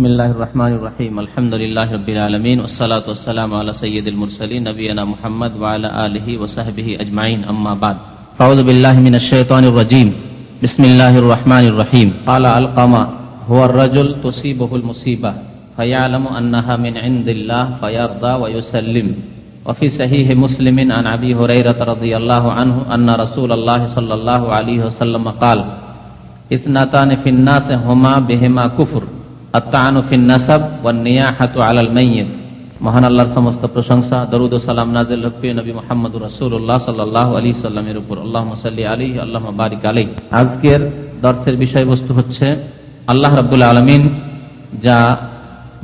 بسم الله الرحمن الرحيم الحمد لله رب العالمين والصلاة والسلام على سيد المرسلين نبينا محمد وعلى آله وصحبه أجمعين أما بعد. فأعوذ بالله من الشيطان الرجيم بسم الله الرحمن الرحيم قال القما هو الرجل تصيبه المصيبة فيعلم أنها من عند الله فيرضى ويسلم وفي صحيح مسلم عن أبي هريرة رضي الله عنه أن رسول الله صلى الله عليه وسلم قال، اثنتان في الناس هما بهما كفر আজকের দর্শের বিষয়বস্তু হচ্ছে আল্লাহ যা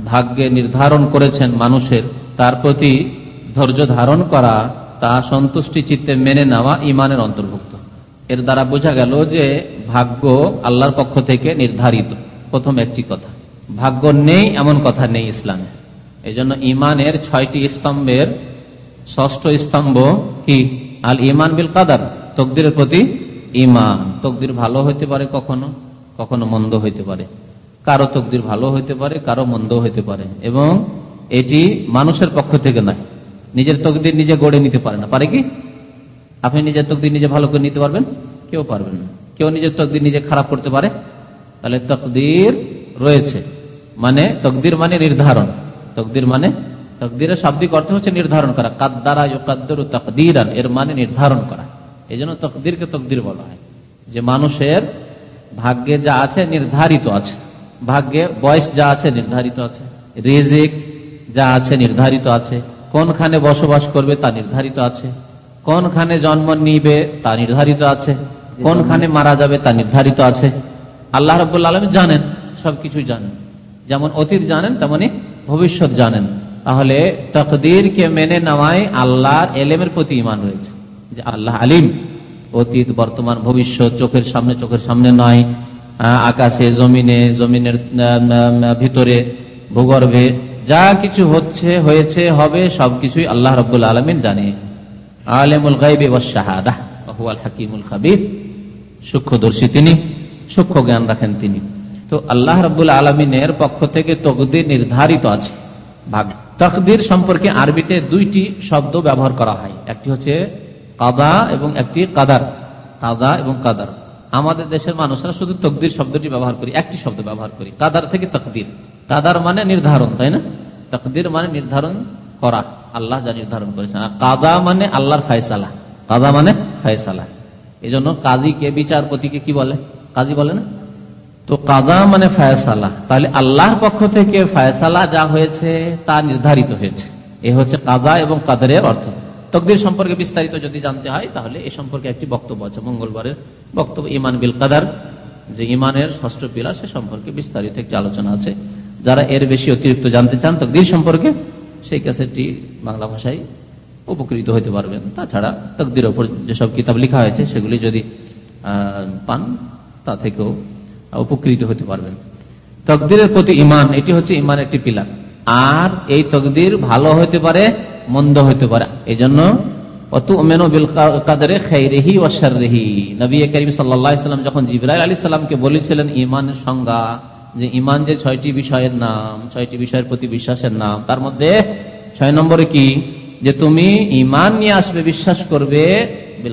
ভাগ্যে নির্ধারণ করেছেন মানুষের, তার প্রতি ধৈর্য ধারণ করা, তা সন্তুষ্টি চিত্তে মেনে নেওয়া ইমানের অন্তর্ভুক্ত। এর দ্বারা বোঝা গেল যে ভাগ্য আল্লাহর পক্ষ থেকে নির্ধারিত। প্রথম একটি কথা। ভাগ্য নেই, এমন কথা নেই ইসলামে। এই জন্য ইমানের ছয়টি স্তম্ভের ষষ্ঠ স্তম্ভ কি? আল ইমান বিল কাদার, তকদিরের প্রতি ইমান তকদির ভালো হইতে পারে কখনো? কখনো মন্দ হইতে পারে। কারও তকদির ভালো হইতে পারে, কারও মন্দ হইতে পারে। এবং এটি মানুষের পক্ষ থেকে নয়। নিজের তকদির নিজে গড়ে নিতে পারে না। পারে কি? আপনি নিজের তকদির নিজে ভালো করে নিতে পারবেন? কেউ পারবেন না। কেউ নিজের তকদির নিজে খারাপ করতে পারে? তাহলে তকদির রয়েছে। মানে তকদির মানে নির্ধারণ। তকদির মানে তকদিরের শাব্দিক অর্থ হচ্ছে নির্ধারণ করা। কাদ্দারা কাদ্দর তকদিরান, এর মানে নির্ধারণ করা। এই জন্য তকদিরকে তকদির বলা হয়। যে মানুষের ভাগ্যে যা আছে নির্ধারিত আছে। ভাগ্যে বয়স যা আছে নির্ধারিত আছে। রেজেক যা আছে নির্ধারিত আছে। কোনখানে বসবাস করবে তা নির্ধারিত আছে। কোনখানে জন্ম নিবে তা নির্ধারিত আছে। কোনখানে মারা যাবে তা নির্ধারিত আছে। আল্লাহ রবুল্লা আলম জানেন সবকিছু জানেন। যেমন অতীত জানেন, তেমনি ভবিষ্যৎ জানেন। তাহলে তকদিরকে মেনে নেওয়ায় আল্লাহর এলেমের প্রতি ইমান রয়েছে। যে আল্লাহ আলিম, অতীত, বর্তমান, ভবিষ্যৎ, চোখের সামনে চোখের সামনে নয়। আকাশে, জমিনে, জমিনের ভিতরে, ভূগর্ভে যা কিছু হচ্ছে, হয়েছে, হবে, সবকিছুই আল্লাহ রব্বুল আলমিন জানে। আলেমুল হাকিমুল খাবির। সূক্ষ্মদর্শী তিনি, সূক্ষ্ম জ্ঞান রাখেন তিনি। তো আল্লাহ রবুল আলমিনের পক্ষ থেকে তকদির নির্ধারিত আছে। ভাগ। তকদির সম্পর্কে আরবিতে দুইটি শব্দ ব্যবহার করা হয়। একটি হচ্ছে কাদা এবং একটি কাদার। কাদা এবং কাদার। আমাদের দেশের মানুষরা শুধু তকদির শব্দটি ব্যবহার করি, একটি শব্দ ব্যবহার করি। কাদার থেকে তকদির। কাদার মানে নির্ধারণ, তাই না? তকদির মানে নির্ধারণ করা। আল্লাহ যা নির্ধারণ করেছেন। আর কাদা মানে আল্লাহর ফায়সালা। কাদা মানে ফায়সালা। এই জন্য কাজীকে, বিচারপতিকে কি বলে? কাজী বলে না? তো কাদা মানে ফায়সালা। তাহলে আল্লাহর পক্ষ থেকে ফায়সালা যা হয়েছে তা নির্ধারিত হয়েছে। এ হচ্ছে কাজা এবং কাদারের অর্থ। তকদির সম্পর্কে বিস্তারিত যদি জানতে হয়, তাহলে এ সম্পর্কে একটি বক্তব্য আছে। মঙ্গলবারের বক্তব্য, ইমান বিল কাদার। যে ইমানের ষষ্ঠ পিলার সে সম্পর্কে বিস্তারিত একটি আলোচনা আছে। যারা এর বেশি অতিরিক্ত জানতে চান তকদির সম্পর্কে, সেই ক্যাসেটটি বাংলা ভাষায় উপকৃত হতে পারবেন। তাছাড়া তকদির ওপর যেসব কিতাব লেখা হয়েছে, সেগুলি যদি পান, তা থেকেও উপকৃত হতে পারবেন। তকদিরের প্রতি ইমান এটি হচ্ছে ইমান একটি পিলার। আর এই তকদির ভালো হতে পারে, মন্দ হতে পারে। এই জন্য বিশ্বাস করবে বিল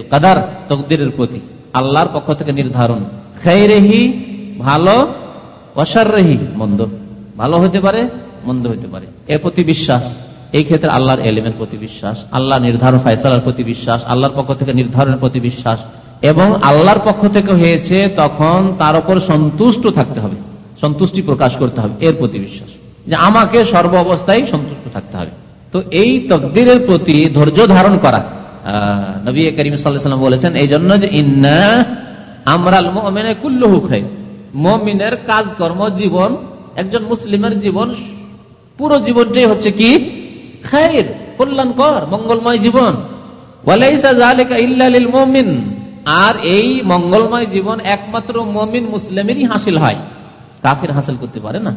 কাদার, তকদিরের প্রতি, আল্লাহর পক্ষ থেকে নির্ধারণ। খেরেহি ভালো অসারহি মন্দ। ভালো হতে পারে, মন্দ হতে পারে। এর প্রতি বিশ্বাস। এই ক্ষেত্রে আল্লাহর এলিমের প্রতি বিশ্বাস আল্লাহ নির্ধারণ ফাইসালার প্রতি বিশ্বাস, আল্লাহর পক্ষ থেকে নির্ধারণের প্রতি বিশ্বাস এবং আল্লাহর পক্ষ থেকে হয়েছে তখন তার উপর সন্তুষ্ট থাকতে হবে, সন্তুষ্টি প্রকাশ করতে হবে, এর প্রতি বিশ্বাস। যে আমাকে সর্ব অবস্থায় সন্তুষ্ট থাকতে হবে। তো এই তকদিরের প্রতি ধৈর্য ধারণ করা নবী করিম সাল্লাম বলেছেন এই জন্য যে ইন্না আমরাল মোমেনে কুল্লহু খাই মমিনের কাজকর্ম, জীবন, একজন মুসলিমের জীবন, পুরো জীবনটাই হচ্ছে কি? খায়ের, কল্যাণকর, মঙ্গলময় জীবন। মমিন। আর এই মঙ্গলময় জীবন একমাত্র মমিন মুসলিমেরই হাসিল হয়। কাফির হাসিল করতে পারে না।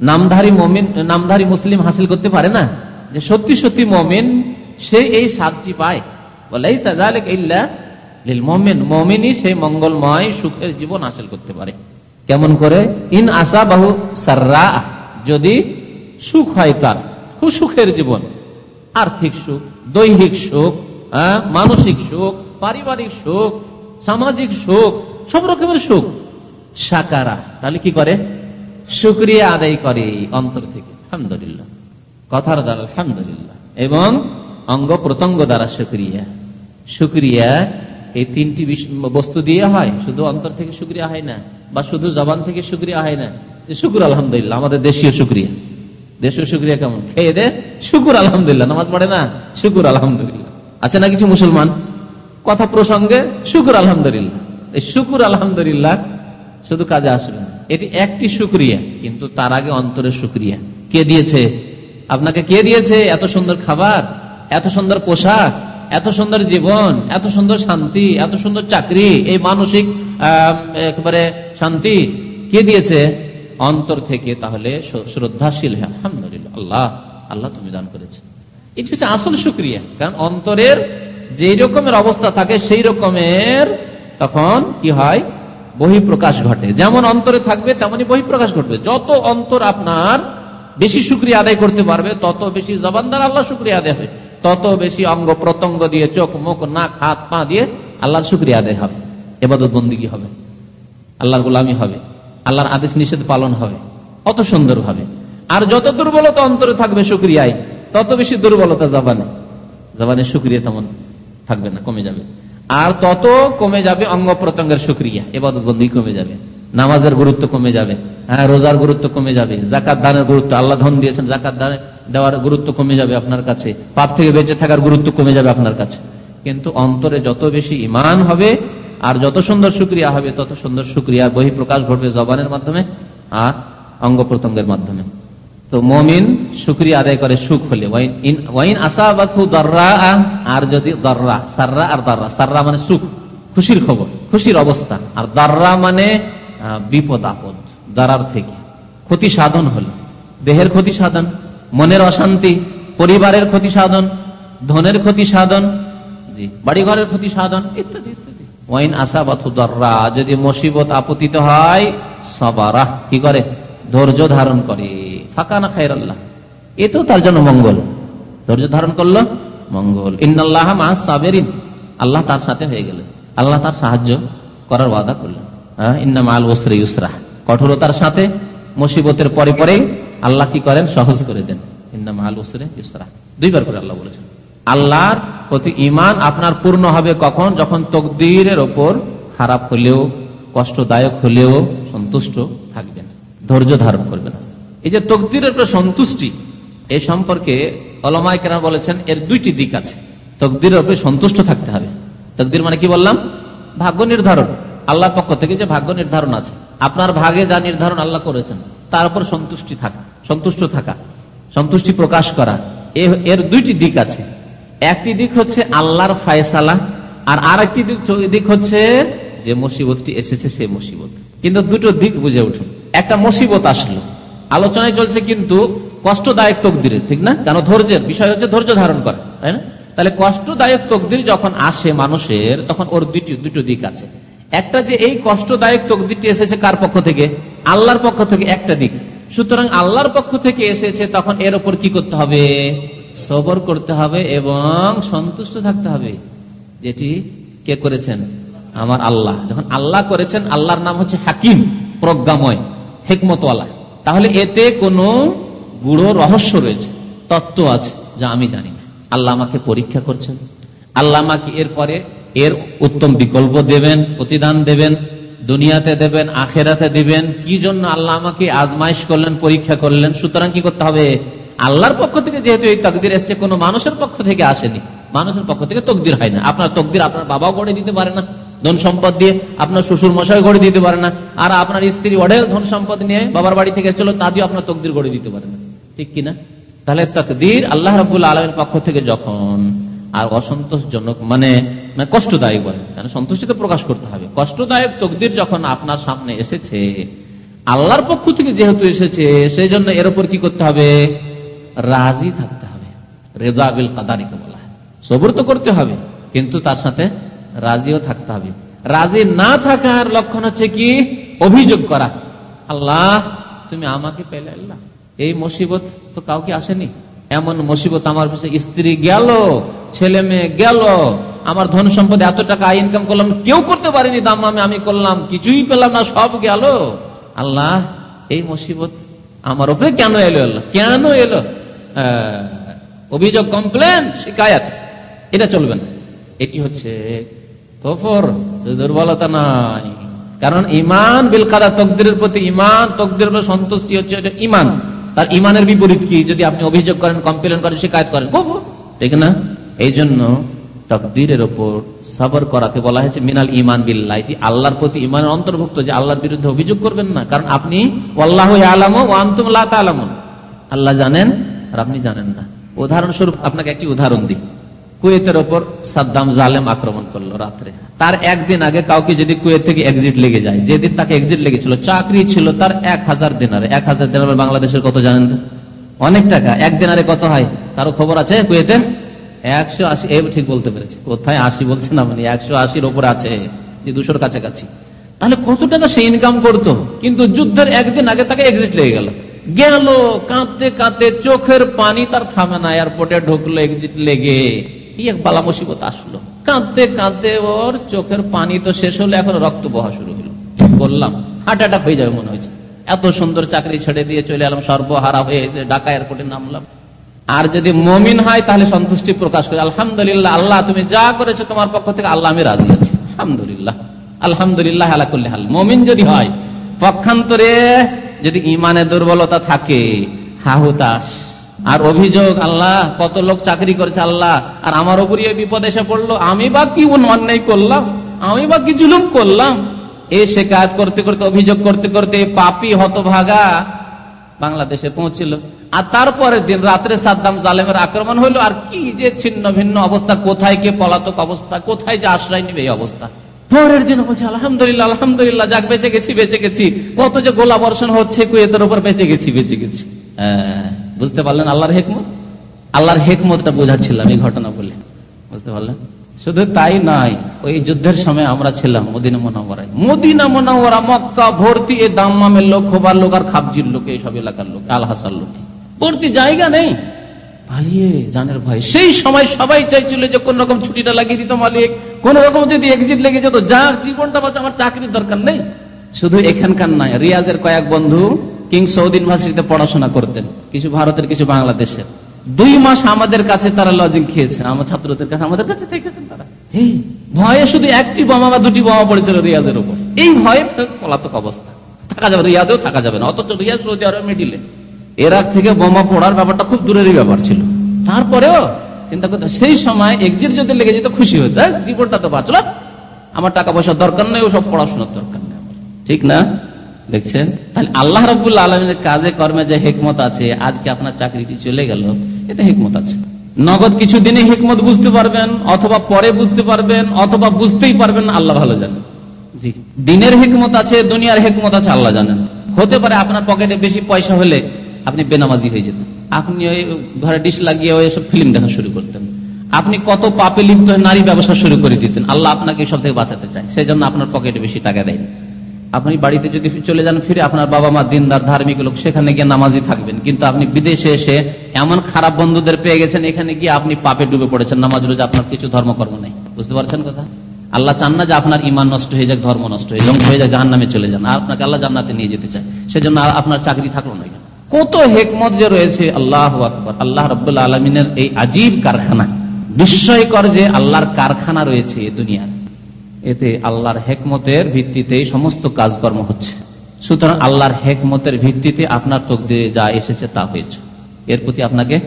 নামধারী মমিন, নামধারী মুসলিম হাসিল করতে পারে না। যে সত্যি সত্যি মমিন, সে এই সাতটি পায়। মমিন। মমিনই সেই মঙ্গলময়, সুখের জীবন হাসিল করতে পারে। কেমন করে? ইন আসা বাহু সার্রা যদি সুখ হয় তার সুখের জীবন। আর্থিক সুখ দৈহিক সুখ হ্যাঁ, মানসিক সুখ পারিবারিক সুখ সামাজিক সুখ সব রকমের সুখ। সাকারা তাহলে কি করে? শুক্রিয়া আদায় করে অন্তর থেকে। আলহামদুলিল্লাহ। কথার দ্বারা আলহামদুলিল্লাহ। এবং অঙ্গ প্রত্যঙ্গ দ্বারা শুক্রিয়া। শুক্রিয়া এই তিনটি বস্তু দিয়ে হয়, শুধু অন্তর থেকে শুক্রিয়া হয় না, বা শুধু জবান থেকে শুক্রিয়া হয় না শুকুর আলহামদুলিল্লাহ, আমাদের দেশীয় শুক্রিয়া। দেশীয় শুক্রিয়া কেমন? খেয়ে দে, শুকুর আলহামদুলিল্লাহ, নামাজ পড়ে না, শুকুর আলহামদুলিল্লাহ। আছে না কিছু মুসলমান? কথা প্রসঙ্গে, শুকুর আলহামদুলিল্লাহ। এই শুকুর আলহামদুলিল্লাহ শুধু কাজে আসবে না। এটি একটি শুক্রিয়া, কিন্তু তার আগে অন্তরের শুক্রিয়া। কে দিয়েছে? আপনাকে কে দিয়েছে? এত সুন্দর খাবার, এত সুন্দর পোশাক এত সুন্দর জীবন, এত সুন্দর শান্তি, এত সুন্দর চাকরি, এই মানসিক একবারে শান্তি কে দিয়েছে? অন্তর থেকে তাহলে শ্রদ্ধাশীল হ্যাঁ আলহামদুলিল্লাহ, আল্লাহ আল্লাহ তুমি দান করেছে। এটি হচ্ছে আসল সুক্রিয়া কারণ অন্তরের যেই রকমের অবস্থা থাকে, সেই রকমের তখন কি হয়? বহিঃপ্রকাশ ঘটে। যেমন অন্তরে থাকবে, তেমনই বহিঃপ্রকাশ ঘটবে। যত অন্তর আপনার বেশি সুক্রিয়া আদায় করতে পারবে, তত বেশি জবানদার আল্লাহ সুক্রিয়া আদায় হবে। তত বেশি অঙ্গ প্রত্যঙ্গ দিয়ে চোখ, মুখ, নাক, হাত, পা দিয়ে আল্লাহর সুক্রিয়া আদায় হবে, এবাদত বন্দিগি হবে, আল্লাহর গোলামি হবে, আল্লাহর আদেশ নিষেধ পালন হবে অত সুন্দর ভাবে আর যত দুর্বলতা অন্তরে থাকবে সুক্রিয়ায় তত বেশি দুর্বলতা জবানে। জবানে সুক্রিয়া তেমন থাকবে না, কমে যাবে। আর তত কমে যাবে অঙ্গ প্রত্যঙ্গের সুক্রিয়া এবাদত বন্দী কমে যাবে। নামাজের গুরুত্ব কমে যাবে হ্যাঁ রোজার গুরুত্ব কমে যাবে, জাকাত দানের গুরুত্ব, আল্লাহ ধন দিয়েছেন, জাকাত দানে দেওয়ার গুরুত্ব কমে যাবে আপনার কাছে। পাপ থেকে বেঁচে থাকার গুরুত্ব কমে যাবে আপনার কাছে। কিন্তু অন্তরে যত বেশি ইমান হবে, আর যত সুন্দর সুক্রিয়া হবে, তত সুন্দর সুক্রিয়ার বহিঃপ্রকাশ ঘটবে জবানের মাধ্যমে আর অঙ্গ প্রত্যঙ্গের মাধ্যমে। তো মমিন সুক্রিয়া আদায় করে সুখ হলে। আর যদি দর্রা, সাররা আর দর্রা। সাররা মানে সুখ, খুশির খবর, খুশির অবস্থা। আর দর্রা মানে বিপদ আপদ, দারার থেকে। ক্ষতি সাধন হল। দেহের ক্ষতি সাধন। মনের অশান্তি পরিবারের ক্ষতি সাধন ধনের ক্ষতি সাধন জি বাড়িঘরের ক্ষতি সাধন ইত্যাদি ইত্যাদি। ওয়াইন আসাবাথু দর্রা যদি মুসিবত আপতিত হয় সবারা কি করে? ধৈর্য ধারণ করে। ফাঁকা না খায়ের আল্লাহ এ তো তার জন্য মঙ্গল। ধৈর্য ধারণ করল মঙ্গল। ইন্নআল্লাহ সাবেরিন। আল্লাহ তার সাথে হয়ে গেলেন। আল্লাহ তার সাহায্য করার ওয়াদা করলেন। হ্যাঁ, ইন্নাম আল ওসরে ইউসরা কঠোরতার সাথে মুসিবতের পরে পরে আল্লাহ কি করেন? সহজ করে দেন। দুইবার করে আল্লাহ বলেছেন। আল্লাহর প্রতি ইমান আপনার পূর্ণ হবে কখন? যখন তকদিরের ওপর খারাপ হলেও, কষ্টদায়ক হলেও সন্তুষ্ট থাকবেন। ধৈর্য ধারণ করবেন। এই যে তকদিরের উপর সন্তুষ্টি এই সম্পর্কে অলমায় কেনা বলেছেন, এর দুইটি দিক আছে। তকদিরের উপরে সন্তুষ্ট থাকতে হবে। তকদির মানে কি বললাম? ভাগ্য নির্ধারণ। আল্লাহর পক্ষ থেকে যে ভাগ্য নির্ধারণ আছে, আপনার ভাগে যা নির্ধারণ আল্লাহ করেছেন, তার উপর সন্তুষ্টি থাকা, সন্তুষ্ট থাকা, সন্তুষ্টি প্রকাশ করা এর দুইটি দিক আছে। একটি দিক হচ্ছে আল্লাহর ফায়সালা, আর আর একটি দিক হচ্ছে যে মুসিবতটি এসেছে সেই মুসিবত। কিন্তু দুটো দিক বুঝে উঠুন। একটা মুসিবত আসলো। আলোচনায় চলছে কিন্তু কষ্টদায়ক তকদিরের, ঠিক না? কেন? ধৈর্যের। বিষয় হচ্ছে ধৈর্য ধারণ করা, তাই না? তাহলে কষ্টদায়ক তকদির যখন আসে মানুষের, তখন ওর দুটি দুটো দিক আছে। একটা যে এই কষ্টদায়ক তকদিরটি এসেছে কার পক্ষ থেকে? আল্লাহর পক্ষ থেকে একটা দিক। সুতরাং আল্লাহর পক্ষ থেকে এসেছে, তখন এর উপর কি করতে হবে? সবর করতে হবে এবং সন্তুষ্ট থাকতে হবে। যেটি কে করেছেন? আমার আল্লাহ। যখন আল্লাহ করেছেন, আল্লাহর নাম হচ্ছে হাকিম, প্রজ্ঞাময়, হেকমতওয়ালা। তাহলে এতে কোনো গুড়ো রহস্য রয়েছে, তত্ত্ব আছে যা আমি জানি না। আল্লাহ আমাকে পরীক্ষা করছেন। আল্লাহ আমাকে এরপরে এর উত্তম বিকল্প দেবেন, প্রতিদান দেবেন, দুনিয়াতে দেবেন, আখেরাতে দিবেন। কি জন্য আল্লাহ আমাকে আজমাইশ করলেন, পরীক্ষা করলেন? সুতরাং কি করতে হবে? আল্লাহর পক্ষ থেকে যেহেতু এই তকদির এসছে, কোনো মানুষের পক্ষ থেকে আসেনি। মানুষের পক্ষ থেকে তকদির হয় না। আপনার তকদির আপনার বাবাও গড়ে দিতে পারে না, ধন সম্পদ দিয়ে। আপনার শ্বশুর মশাই গড়ে দিতে পারে না। আর আপনার স্ত্রী অঢেল ধন সম্পদ নিয়ে বাবার বাড়ি থেকে এসেছিল তা দিয়ে আপনার তকদির গড়ে দিতে পারে না। ঠিক কিনা? তাহলে তকদির আল্লাহ রবুল আলমের পক্ষ থেকে যখন আর অসন্তোষজনক মানে, মানে কষ্টদায়ক বলে। কেন? সন্তুষ্টি তো প্রকাশ করতে হবে। কষ্টদায়ক তকদির যখন আপনার সামনে এসেছে আল্লাহর পক্ষ থেকে যেহেতু এসেছে সেই জন্য এর উপর কি করতে হবে? রাজি থাকতে হবে। রেজাবিল কাদারিকে বলা হয়। সবর তো করতে হবে কিন্তু তার সাথে রাজিও থাকতে হবে। রাজি না থাকার লক্ষণ হচ্ছে কি? অভিযোগ করা। আল্লাহ তুমি আমাকে পেলে আল্লাহ এই মুসিবত তো কাউকে আসেনি। এমন মুসিবত আমার পিছনে স্ত্রী গেল, ছেলে মেয়ে গেল, আমার ধন সম্পদ এত টাকা ইনকাম করলাম, কেউ করতে পারেনি, দাম আমি আমি করলাম, কিছুই পেলাম না, সব গেল। আল্লাহ, এই মুসিবত আমার উপরে কেন এলো আল্লাহ? কেন এলো? অভিযোগ কমপ্লেন শিকায়াত, এটা চলবে না। এটি হচ্ছে কফর দুর্বলতা নাই। কারণ ইমান বিল কাদা তকদিরের প্রতি ইমান তকদির সন্তুষ্টি হচ্ছে এটা ইমান। তার ইমানের বিপরীত কি? যদি আপনি অভিযোগ করেন কমপ্লেন করেন, শিকায়ত করেন কফর ঠিক না? এই জন্য তকদিরের ওপর সবর করাতে বলা হয়েছে মিনাল ইমান বিল্লাহ। এটি আল্লাহর প্রতি ইমানের অন্তর্ভুক্ত যে আল্লাহর বিরুদ্ধে অভিযোগ করবেন না। কারণ আপনি আল্লাহ আলাম ও আন্তম আল্লাহ জানেন আর আপনি জানেন না। উদাহরণস্বরূপ আপনাকে একটি উদাহরণ দিই। কুয়েতের ওপর সাদ্দাম জালেম আক্রমণ করল রাত্রে। তার একদিন আগে কাউকে যদি কুয়েত থেকে এক্সিট লেগে যায়, যেদিন তাকে এক্সিট লেগেছিল, চাকরি ছিল তার এক হাজার দিনারে। এক হাজার দিনারে বাংলাদেশের কত জানেন অনেক টাকা। এক দিনারে কত হয়? কারও খবর আছে কুয়েতে একশো আশি, এ ঠিক বলতে পেরেছে। কোথায় আশি বলছে না মানে একশো আশির ওপর আছে যে দুশোর কাছাকাছি। তাহলে কত টাকা সে ইনকাম করতো? কিন্তু যুদ্ধের একদিন আগে তাকে এক্সিট লেগে গেল। গেল, কাঁদতে কাঁদতে চোখের পানি তার থামে না এয়ারপোর্টে ঢুকলো এক্সিট লেগে। বালা মুসিবত আসলো। কাঁদতে কাঁদতে ওর চোখের পানি তো শেষ হলো, এখন রক্ত বহা শুরু হলো। বললাম হার্ট অ্যাটাক হয়ে যাবে মনে হয়েছে। এত সুন্দর চাকরি ছেড়ে দিয়ে চলে এলাম, সর্বহারা হয়ে এসে ঢাকা এয়ারপোর্টে নামলাম। আর যদি মমিন হয়, তাহলে সন্তুষ্টি প্রকাশ করে, আলহামদুলিল্লাহ, আল্লাহ, তুমি যা করেছ তোমার পক্ষ থেকে আল্লাহ, আমি রাজি আছি। আলহামদুলিল্লাহ আলহামদুলিল্লাহ আলাকুল্লি হাল। মমিন যদি হয়, পক্ষান্তরে যদি ইমানে দুর্বলতা থাকে হাহুতাস আর অভিযোগ আল্লাহ কত লোক চাকরি করেছে আল্লাহ আর আমার উপরই বিপদ এসে পড়ল। আমি বা কি অন্যায় করলাম? আমি বা কি জুলুম করলাম? এ শেখায়ত করতে করতে অভিযোগ করতে করতে পাপি হতভাগা বাংলাদেশে পৌঁছিল। আর তারপরের দিন রাত্রে সাদ্দাম জালেমের আক্রমণ হইল। আর কি যে ছিন্ন ভিন্ন অবস্থা কোথায় কে পলাতক অবস্থা কোথায় যে আশ্রয় নিবে এই অবস্থা। পরের দিন বলছে আলহামদুলিল্লাহ আলহামদুলিল্লাহ যাক বেঁচে গেছি বেঁচে গেছি। কত যে গোলা বর্ষণ হচ্ছে কুয়েতের উপর বেঁচে গেছি বেঁচে গেছি। হ্যাঁ, বুঝতে পারলেন আল্লাহর হেকমত? আল্লাহর হেকমতটা বোঝাচ্ছিলাম এই ঘটনা বলে। বুঝতে পারলেন? শুধু তাই নাই ওই যুদ্ধের সময় আমরা ছিলাম মদিনা মোনাওয়ারায়। মদিনা মোনাওয়ারা, মক্কা, ভর্তি, এ দাম্মামের লোক, খোবার লোক আর খাবজির লোক এইসব এলাকার লোক, আলহাসার লোক। ভর্তি জায়গা নেই। পালিয়ে জানের ভয়। সেই সময় সবাই চাইছিল যে কোন রকম ছুটিটা লাগিয়ে দিত মালিক, কোন রকম যদি এক্সিট লেগে যেত যা জীবনটা বাঁচা আমার চাকরির দরকার নেই। শুধু এখানকার নাই রিয়াজের কয়েক বন্ধু কিং সৌদ ইউনিভার্সিটিতে পড়াশোনা করতেন কিছু ভারতের কিছু বাংলাদেশের। দুই মাস আমাদের কাছে তারা লজিং খেয়েছে আমার ছাত্রদের কাছে আমাদের কাছে থেকেছেন তারা। ভয়ে শুধু একটি বোমা বা দুটি বোমা পড়েছিল রিয়াজের উপর। এই ভয়ে পলাতক অবস্থা। থাকা যাবে রিয়াজেও থাকা যাবে না অথচ রিয়াজ সৌদি আরব মিডিলে এরাক থেকে বোমা পড়ার ব্যাপারটা খুব দূরেরই ব্যাপার ছিল। তারপরেও চিন্তা করতে সেই সময় এক্সিট যদি লেগে যেত খুশি হতো জীবনটা তো বাঁচল আমার টাকা পয়সার দরকার নেই ওসব পড়াশোনার দরকার নেই। ঠিক না? দেখছেন? তাহলে আল্লাহ রবুল্লা আলমের কাজে, কর্মে যে হেকমত আছে, আজকে আপনার চাকরিটি চলে গেল, এতে হেকমত আছে। নগদ কিছু দিনে হেকমত বুঝতে পারবেন, অথবা পরে বুঝতে পারবেন, অথবা বুঝতেই পারবেন আল্লাহ ভালো জানেন। দিনের হেকমত আছে, দুনিয়ার হেকমত আছে, আল্লাহ জানেন। হতে পারে আপনার পকেটে বেশি পয়সা হলে আপনি বেনামাজি হয়ে যেতেন। আপনি ওই ঘরে ডিশ লাগিয়ে ওই সব ফিল্ম দেখা শুরু করতেন। আপনি কত পাপে লিপ্ত নারী ব্যবসা শুরু করে দিতেন। আল্লাহ আপনাকে সব থেকে বাঁচাতে চায় সেই জন্য আপনার পকেটে বেশি টাকা দেয়নি। আপনি বাড়িতে যদি চলে যান, ফিরে আপনার বাবা মা দিনদার, ধার্মিক লোক, সেখানে গিয়ে নামাজি থাকবেন। কিন্তু আপনি বিদেশে এসে এমন খারাপ বন্ধুদের পেয়ে গেছেন, এখানে গিয়ে আপনি পাপে ডুবে পড়েছেন। নামাজ রোজ আপনার কিছু ধর্মকর্ম নেই। বুঝতে পারছেন কথা? আল্লাহ চান না যে আপনার ইমান নষ্ট হয়ে যাক, ধর্ম নষ্ট হয়ে যাক হয়ে যাক জাহান নামে চলে যান। আর আপনাকে আল্লাহ জান্নাতে নিয়ে যেতে চায়। সেজন্য আপনার চাকরি থাকল না কত হেকমত যে রয়েছে, আল্লাহ আকবর। আল্লাহ রবাহ আলমিনের এই আজীব কারখানা। বিস্ময়কর যে আল্লাহর কারখানা রয়েছে দুনিয়ার। এতে আল্লাহর হেকমতের ভিত্তিতে সমস্ত কাজকর্ম হচ্ছে। সুতরাং আল্লাহর হেকমতের ভিত্তিতে আপনার তকদিরে যা এসেছে তা হয়েছে। এর প্রতি আপনাকে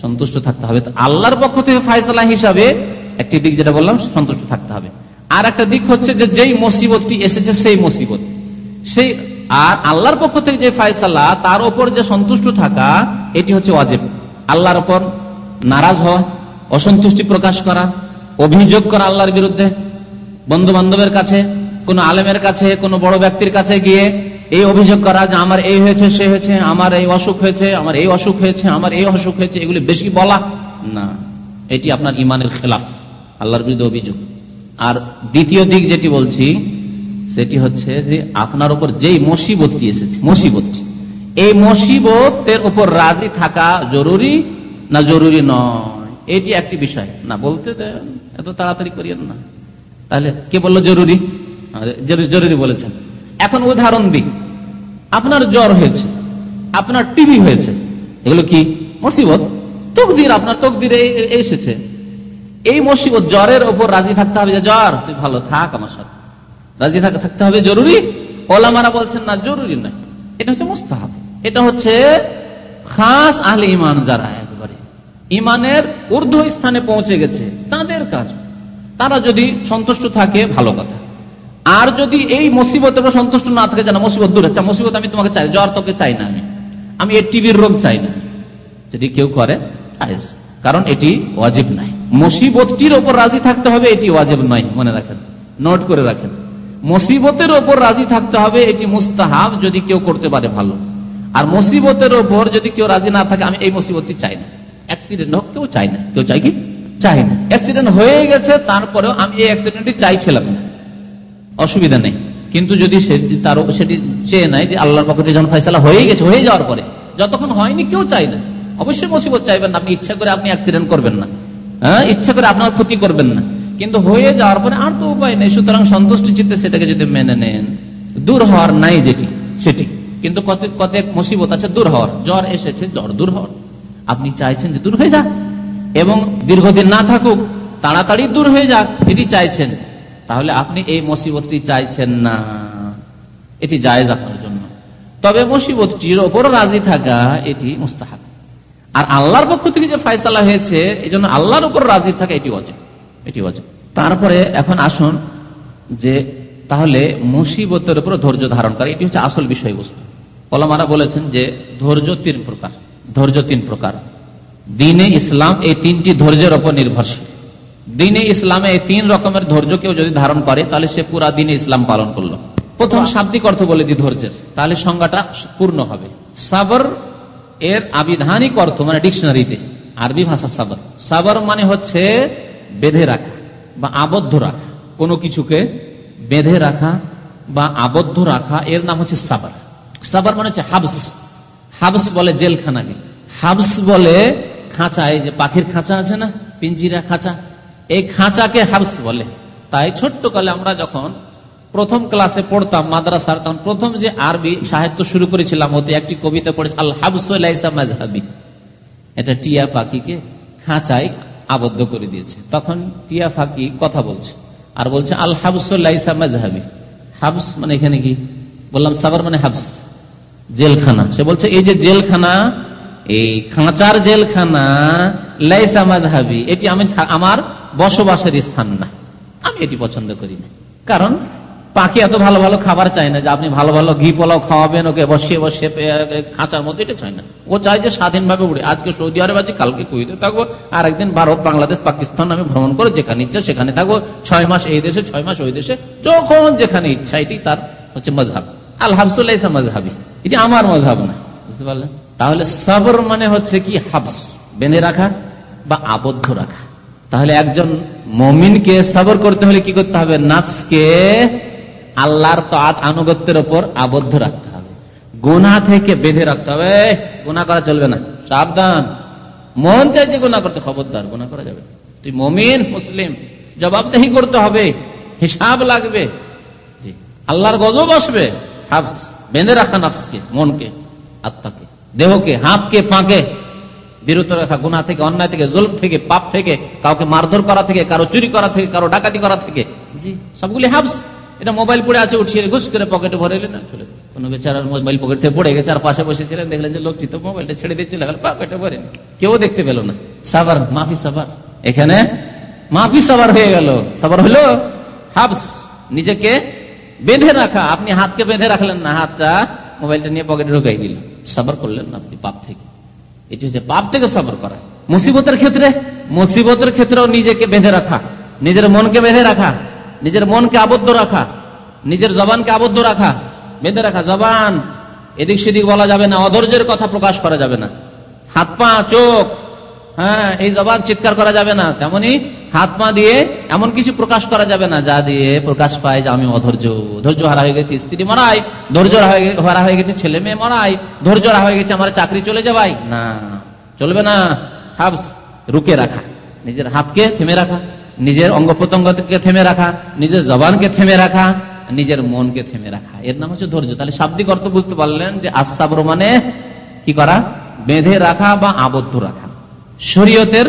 সন্তুষ্ট থাকতে হবে। আল্লাহর পক্ষ থেকে ফায়সালা হিসাবে একটি দিক যেটা বললাম, সন্তুষ্ট থাকতে হবে। আর একটা দিক হচ্ছে যে যেই মুসিবতটি এসেছে সেই মুসিবত। সেই আর আল্লাহর পক্ষ থেকে যে ফায়সালা, তার উপর যে সন্তুষ্ট থাকা, এটি হচ্ছে ওয়াজেব। আল্লাহর ওপর নারাজ হওয়া, অসন্তুষ্টি প্রকাশ করা, অভিযোগ করা আল্লাহর বিরুদ্ধে বন্ধু বান্ধবের কাছে, কোন আলেমের কাছে, কোন বড় ব্যক্তির কাছে গিয়ে এই অভিযোগ করা যে আমার এই হয়েছে, সে হয়েছে, আমার এই অসুখ হয়েছে, আমার এই অসুখ হয়েছে, আমার এই অসুখ হয়েছে, এগুলি বেশি বলা না। এটি আপনার ইমানের খেলাফ, আল্লাহর বিরুদ্ধে অভিযোগ। আর দ্বিতীয় দিক যেটি বলছি, সেটি হচ্ছে যে আপনার উপর যেই মুসিবতটি এসেছে, মুসিবতটি, এই মুসিবতের উপর রাজি থাকা জরুরি না জরুরি নয়? এটি একটি বিষয়। না, বলতে এত তাড়াতাড়ি করিয়েন না। তাহলে কে বলল জরুরি? জরুরি বলেছেন। এখন উদাহরণ দিই। আপনার জ্বর হয়েছে, আপনার টিভি হয়েছে, এগুলো কি মুসিবত? তকদির, আপনার তকদিরে এসেছে। এই মুসিবত জ্বরের ওপর রাজি থাকতে হবে যে, জ্বর, তুই ভালো থাক আমার সাথে। রাজি থাকতে হবে জরুরি? ওলামারা বলছেন, না, জরুরি নয়। এটা হচ্ছে মুস্তাহাব। এটা হচ্ছে খাস আহলে ইমান যারা, একবারে। ইমানের ঊর্ধ্ব স্থানে পৌঁছে গেছে, তাদের কাজ। তারা যদি সন্তুষ্ট থাকে, ভালো কথা। আর যদি এই মুসিবতের সন্তুষ্ট না থাকে জানা মুসিবত দূর মুসিবত আমি তোমাকে চাই, জ্বর তোকে চাই না আমি। আমি এই টিভির রোগ চাই না। যদি কেউ করে কারণ এটি ওয়াজিব নাই মুসিবতটির ওপর রাজি থাকতে হবে, এটি ওয়াজিব নয়, মনে রাখেন। নোট করে রাখেন। মুসিবতের ওপর রাজি থাকতে হবে, এটি মুস্তাহাব যদি কেউ করতে পারে ভালো। আর মুসিবতের ওপর যদি কেউ রাজি না থাকে, আমি এই মুসিবতটি চাই না। অ্যাক্সিডেন্ট হোক, কেউ চাই না। কেউ চাই কি? চাই না অ্যাক্সিডেন্ট হয়ে গেছে, তারপরেও আমি এই অ্যাক্সিডেন্টটি চাইছিলাম অসুবিধা নেই। কিন্তু যদি তার সেটি চেয়ে নাই যে আল্লাহর পক্ষ থেকে যখন ফয়সালা হয়ে গেছে, হয়ে যাওয়ার পরে, যতক্ষণ হয়নি কেউ চাই না। অবশ্যই মুসিবত চাইবেন না। আপনি ইচ্ছা করে আপনি অ্যাক্সিডেন্ট করবেন না। হ্যাঁ? ইচ্ছা করে আপনার ক্ষতি করবেন না। কিন্তু হয়ে যাওয়ার পরে আর তো উপায় নেই। সুতরাং সন্তুষ্টি চিত্তে সেটাকে যদি মেনে নেন, দূর হওয়ার নাই যেটি, সেটি। কিন্তু কত কত মুসিবত আছে, দূর হওয়ার। জ্বর এসেছে, জ্বর দূর হওয়ার। আপনি চাইছেন যে দূর হয়ে যাক। এবং দীর্ঘদিন না থাকুক, তাড়াতাড়ি দূর হয়ে যাক এটি চাইছেন। তাহলে আপনি এই মুসিবতটি চাইছেন না। এটি জায়েজ আপনার জন্য। তবে মুসিবতটির ওপর রাজি থাকা এটি মুস্তাহাব। আর আল্লাহর পক্ষ থেকে যে ফায়সালা হয়েছে, এই জন্য আল্লাহর উপর রাজি থাকা এটি অজেব এটি অজেব তারপরে এখন আসুন যে তাহলে মুসিবতের উপর ধৈর্য ধারণ করা, এটি হচ্ছে আসল বিষয়বস্তু। কলমারা বলেছেন যে ধৈর্য তিন প্রকার, ধৈর্য তিন প্রকার। দিনে ইসলাম এই তিনটি ধৈর্যের ওপর নির্ভরশীল। দিনে ইসলামে এই তিন রকমের ধৈর্য কেউ যদি ধারণ করে তাহলে সে পুরা দিনে ইসলাম পালন করল। প্রথম শাব্দিক অর্থ বলে দি ধৈর্যের। তাহলে সংজ্ঞাটা পূর্ণ হবে। সাবর এর আবিধানিক অর্থ মানে ডিকশনারিতে আরবি ভাষা সাবর। সাবর মানে হচ্ছে বেঁধে রাখা বা আবদ্ধ রাখা। কোনো কিছুকে বেঁধে রাখা বা আবদ্ধ রাখা এর নাম হচ্ছে সাবার। সাবার মানে হচ্ছে হাবস। হাবস বলে জেলখানাকে। হাবস বলে খাঁচা, এই যে পাখির খাঁচা আছে না, পিঞ্জিরা খাঁচা, এই খাঁচাকে হাবস বলে। তাই ছোট্ট কালে আমরা যখন প্রথম ক্লাসে পড়তাম মাদ্রাসার, তখন প্রথম যে আরবি সাহিত্য শুরু করেছিলাম হতে একটি কবিতা পড়েছে আল হাবসাবি এটা টিয়া পাখিকে খাঁচায় আবদ্ধ করে দিয়েছে। তখন টিয়া পাখি কথা বলছে, আর বলছে আল হাবসাবি হাবস মানে এখানে কি? বললাম সাবার মানে হাবস, জেলখানা। সে বলছে, এই যে জেলখানা এই খাঁচার জেলখানা লাইসা মাঝহাবি এটি আমি আমার বসবাসের স্থান না। আমি এটি পছন্দ করি না। কারণ পাখি এত ভালো ভালো খাবার চায় না যে আপনি ভালো ভালো ঘি পোলাও খাওয়াবেন, ওকে বসিয়ে বসিয়ে খাঁচার মধ্যে এটা চায় না। ও চায় যে স্বাধীনভাবে উড়ে। আজকে সৌদি আরব আছে, কালকে কুইতে থাকব আর একদিন ভারত, বাংলাদেশ, পাকিস্তান আমি ভ্রমণ করে যেখানে ইচ্ছা সেখানে থাকব। ছয় মাস এই দেশে, ছয় মাস ওই দেশে, যখন যেখানে ইচ্ছা এটি তার হচ্ছে মজহাব আল্লাহাবসুল্লাহ মজহাবি এটি আমার মজহাব না। বুঝতে পারলেন? তাহলে সবর মানে হচ্ছে কি? হাবস, বেঁধে রাখা বা আবদ্ধ রাখা। তাহলে একজন মমিনকে সবর করতে হলে কি করতে হবে? নাফসকে আল্লাহর তাঁত আনুগত্যের ওপর আবদ্ধ রাখতে হবে। গুনা থেকে বেঁধে রাখতে হবে। গুণা করা চলবে না। সাবধান। মন চাইছে গুণা করতে, খবরদার গুণা করা যাবে তুই মমিন, মুসলিম, জবাবদেহি করতে হবে। হিসাব লাগবে। আল্লাহর গজব আসবে। হাফস বেঁধে রাখা নাফসকে, মনকে, আত্মাকে। দেহকে হাতকে ফাঁকে বিরত রাখা গুণা থেকে অন্যায় থেকে জুল থেকে পাপ থেকে কাউকে মারধর করা থেকে কারও চুরি করা থেকে কারও ডাকাতি করা থেকে। জি। সবগুলি হাবস এটা মোবাইল পড়ে আছে উঠিয়ে ঘুষ করে পকেটে ভরে না চলে কোনো বেচারার মোবাইল পকেট থেকে পড়ে গেছে আর পাশে বসেছিলেন দেখলেন যে লোকটি তো মোবাইলটা ছেড়ে দিচ্ছিল পকেটে ভরে কেউ দেখতে পেল না। সাবার মাফি সাবার। এখানে মাফি সাবার হয়ে গেল। সাবার হলো হাবস নিজেকে বেঁধে রাখা। আপনি হাতকে বেঁধে রাখলেন না হাতটা মোবাইলটা নিয়ে পকেটে ঢুকাই দিল। সাবার করলেন না আপনি পাপ থেকে। এটি হচ্ছে পাপ থেকে সাবর করা। মুসিবতের ক্ষেত্রে, মুসিবতের ক্ষেত্রেও নিজেকে বেঁধে রাখা, নিজের মনকে বেঁধে রাখা, নিজের মনকে আবদ্ধ রাখা, নিজের জবানকে আবদ্ধ রাখা, বেঁধে রাখা জবান। এদিক সেদিক বলা যাবে না, অধৈর্যের কথা প্রকাশ করা যাবে না। হাত পা চোখ হ্যাঁ এই জবান চিৎকার করা যাবে না। তেমনি হাত পা দিয়ে এমন কিছু প্রকাশ করা যাবে না, যা দিয়ে প্রকাশ পায় যে আমি অধৈর্য। ধৈর্য হারা হয়ে গেছে, স্ত্রী মরাই, ধৈর্য হারা হয়ে গেছে ছেলে মেয়ে মরাই, ধৈর্য হারা হয়ে গেছে, আমার চাকরি চলে যাবাই না, চলবে না। হাবস রুকে রাখা। নিজের হাতকে থেমে রাখা, নিজের অঙ্গ প্রত্যঙ্গকে থেমে রাখা, নিজের জবানকে থেমে রাখা, নিজের মনকে থেমে রাখা। এর নাম হচ্ছে ধৈর্য। তাহলে শাব্দিক অর্থ বুঝতে পারলেন যে আসাবর মানে কি করা? বেঁধে রাখা বা আবদ্ধ রাখা। শরীয়তের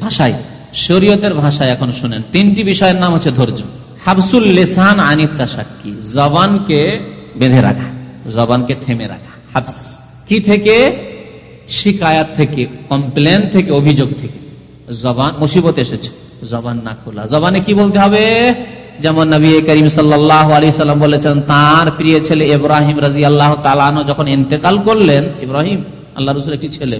ভাষায় শরীয়তের ভাষায় এখন শুনেন। তিনটি বিষয়ের নাম হচ্ছে ধৈর্য। হাবসুল লেসান আনিতা সাক্ষী জবানকে বেঁধে রাখা, জবানকে থেমে রাখা। হাবস, কি থেকে? শিকায়াত থেকে, কমপ্লেন থেকে, অভিযোগ থেকে। জবান, মুসিবত এসেছে, জবান না খোলা। জবানে কি বলতে হবে? যেমন নবী করিম সাল্লাহ আলী সাল্লাম বলেছেন, তার প্রিয় ছেলে ইব্রাহিম রাজি আল্লাহ তালানো যখন ইন্তেকাল করলেন, ইব্রাহিম আল্লাহ রসুল একটি ছেলে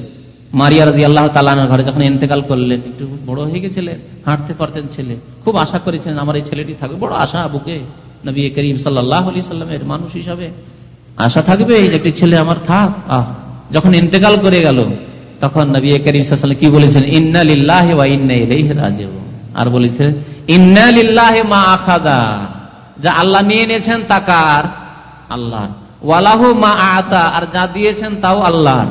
মারিয়া রাজি আল্লাহ তালানোর ঘরে যখন ইন্তেকাল করলেন, একটু বড় হয়ে গেছিলেন হাঁটতে পারতেন ছেলে। খুব আশা করেছিলেন আমার এই ছেলেটি থাকবে, বড় আশা বুকে। নবী করিম মানুষ হিসাবে আশা থাকবে একটি ছেলে আমার থাক। আহ, যখন ইন্তেকাল করে গেল, তখন নবী করিম সাল্লাম কি বলেছেন? ইন্না লিল্লাহ আর বলেছেন ইন্না মা আখাদা। যা আল্লাহ নিয়ে নিয়েছেন তাকার আল্লাহ ওয়ালাহু মা আতা। আর যা দিয়েছেন তাও আল্লাহ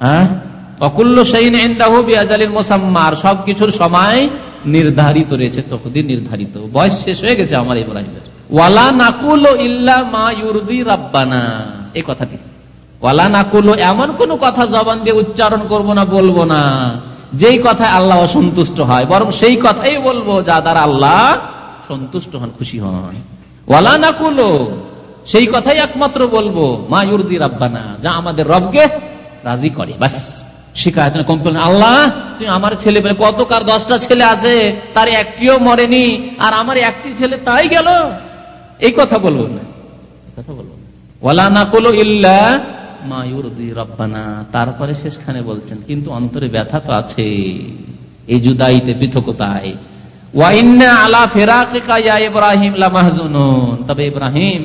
হ্যাঁ অকুল্ল সেইন ইনদাহু বিআজালিল মুসাম্মা সবকিছুর সময় নির্ধারিত রয়েছে নির্ধারিত। বয়স শেষ হয়ে গেছে আমার ইব্রাহিমের। ওয়ালা নাকুল ইল্লা মা ইউরদি রাব্বানা। এই কথাটি। ওয়ালা নাকুল, এমন কোন কথা জবান দিয়ে উচ্চারণ করব না, বলব না। যেই কথায় আল্লাহ অসন্তুষ্ট হয়, বরং সেই কথাই বলব যা দ্বারা আল্লাহ সন্তুষ্ট হন, খুশি হন। ওয়ালা নাকুল, সেই কথাই একমাত্র বলব, মা ইউরদি রাব্বানা, যা আমাদের রবকে রাজি করে বাস শিকায়ত কমপ্লেন, আল্লাহ তুমি আমার ছেলে পেলে কত কার দশটা ছেলে আছে, তার একটিও মরেনি, আর আমার একটি ছেলে তাই গেল? এই কথা বলব না। কথা বলব তারপরে শেষখানে বলছেন, কিন্তু অন্তরে ব্যথা তো আছে। এই জুদাইতে পৃথকতায়। তবে ইব্রাহিম,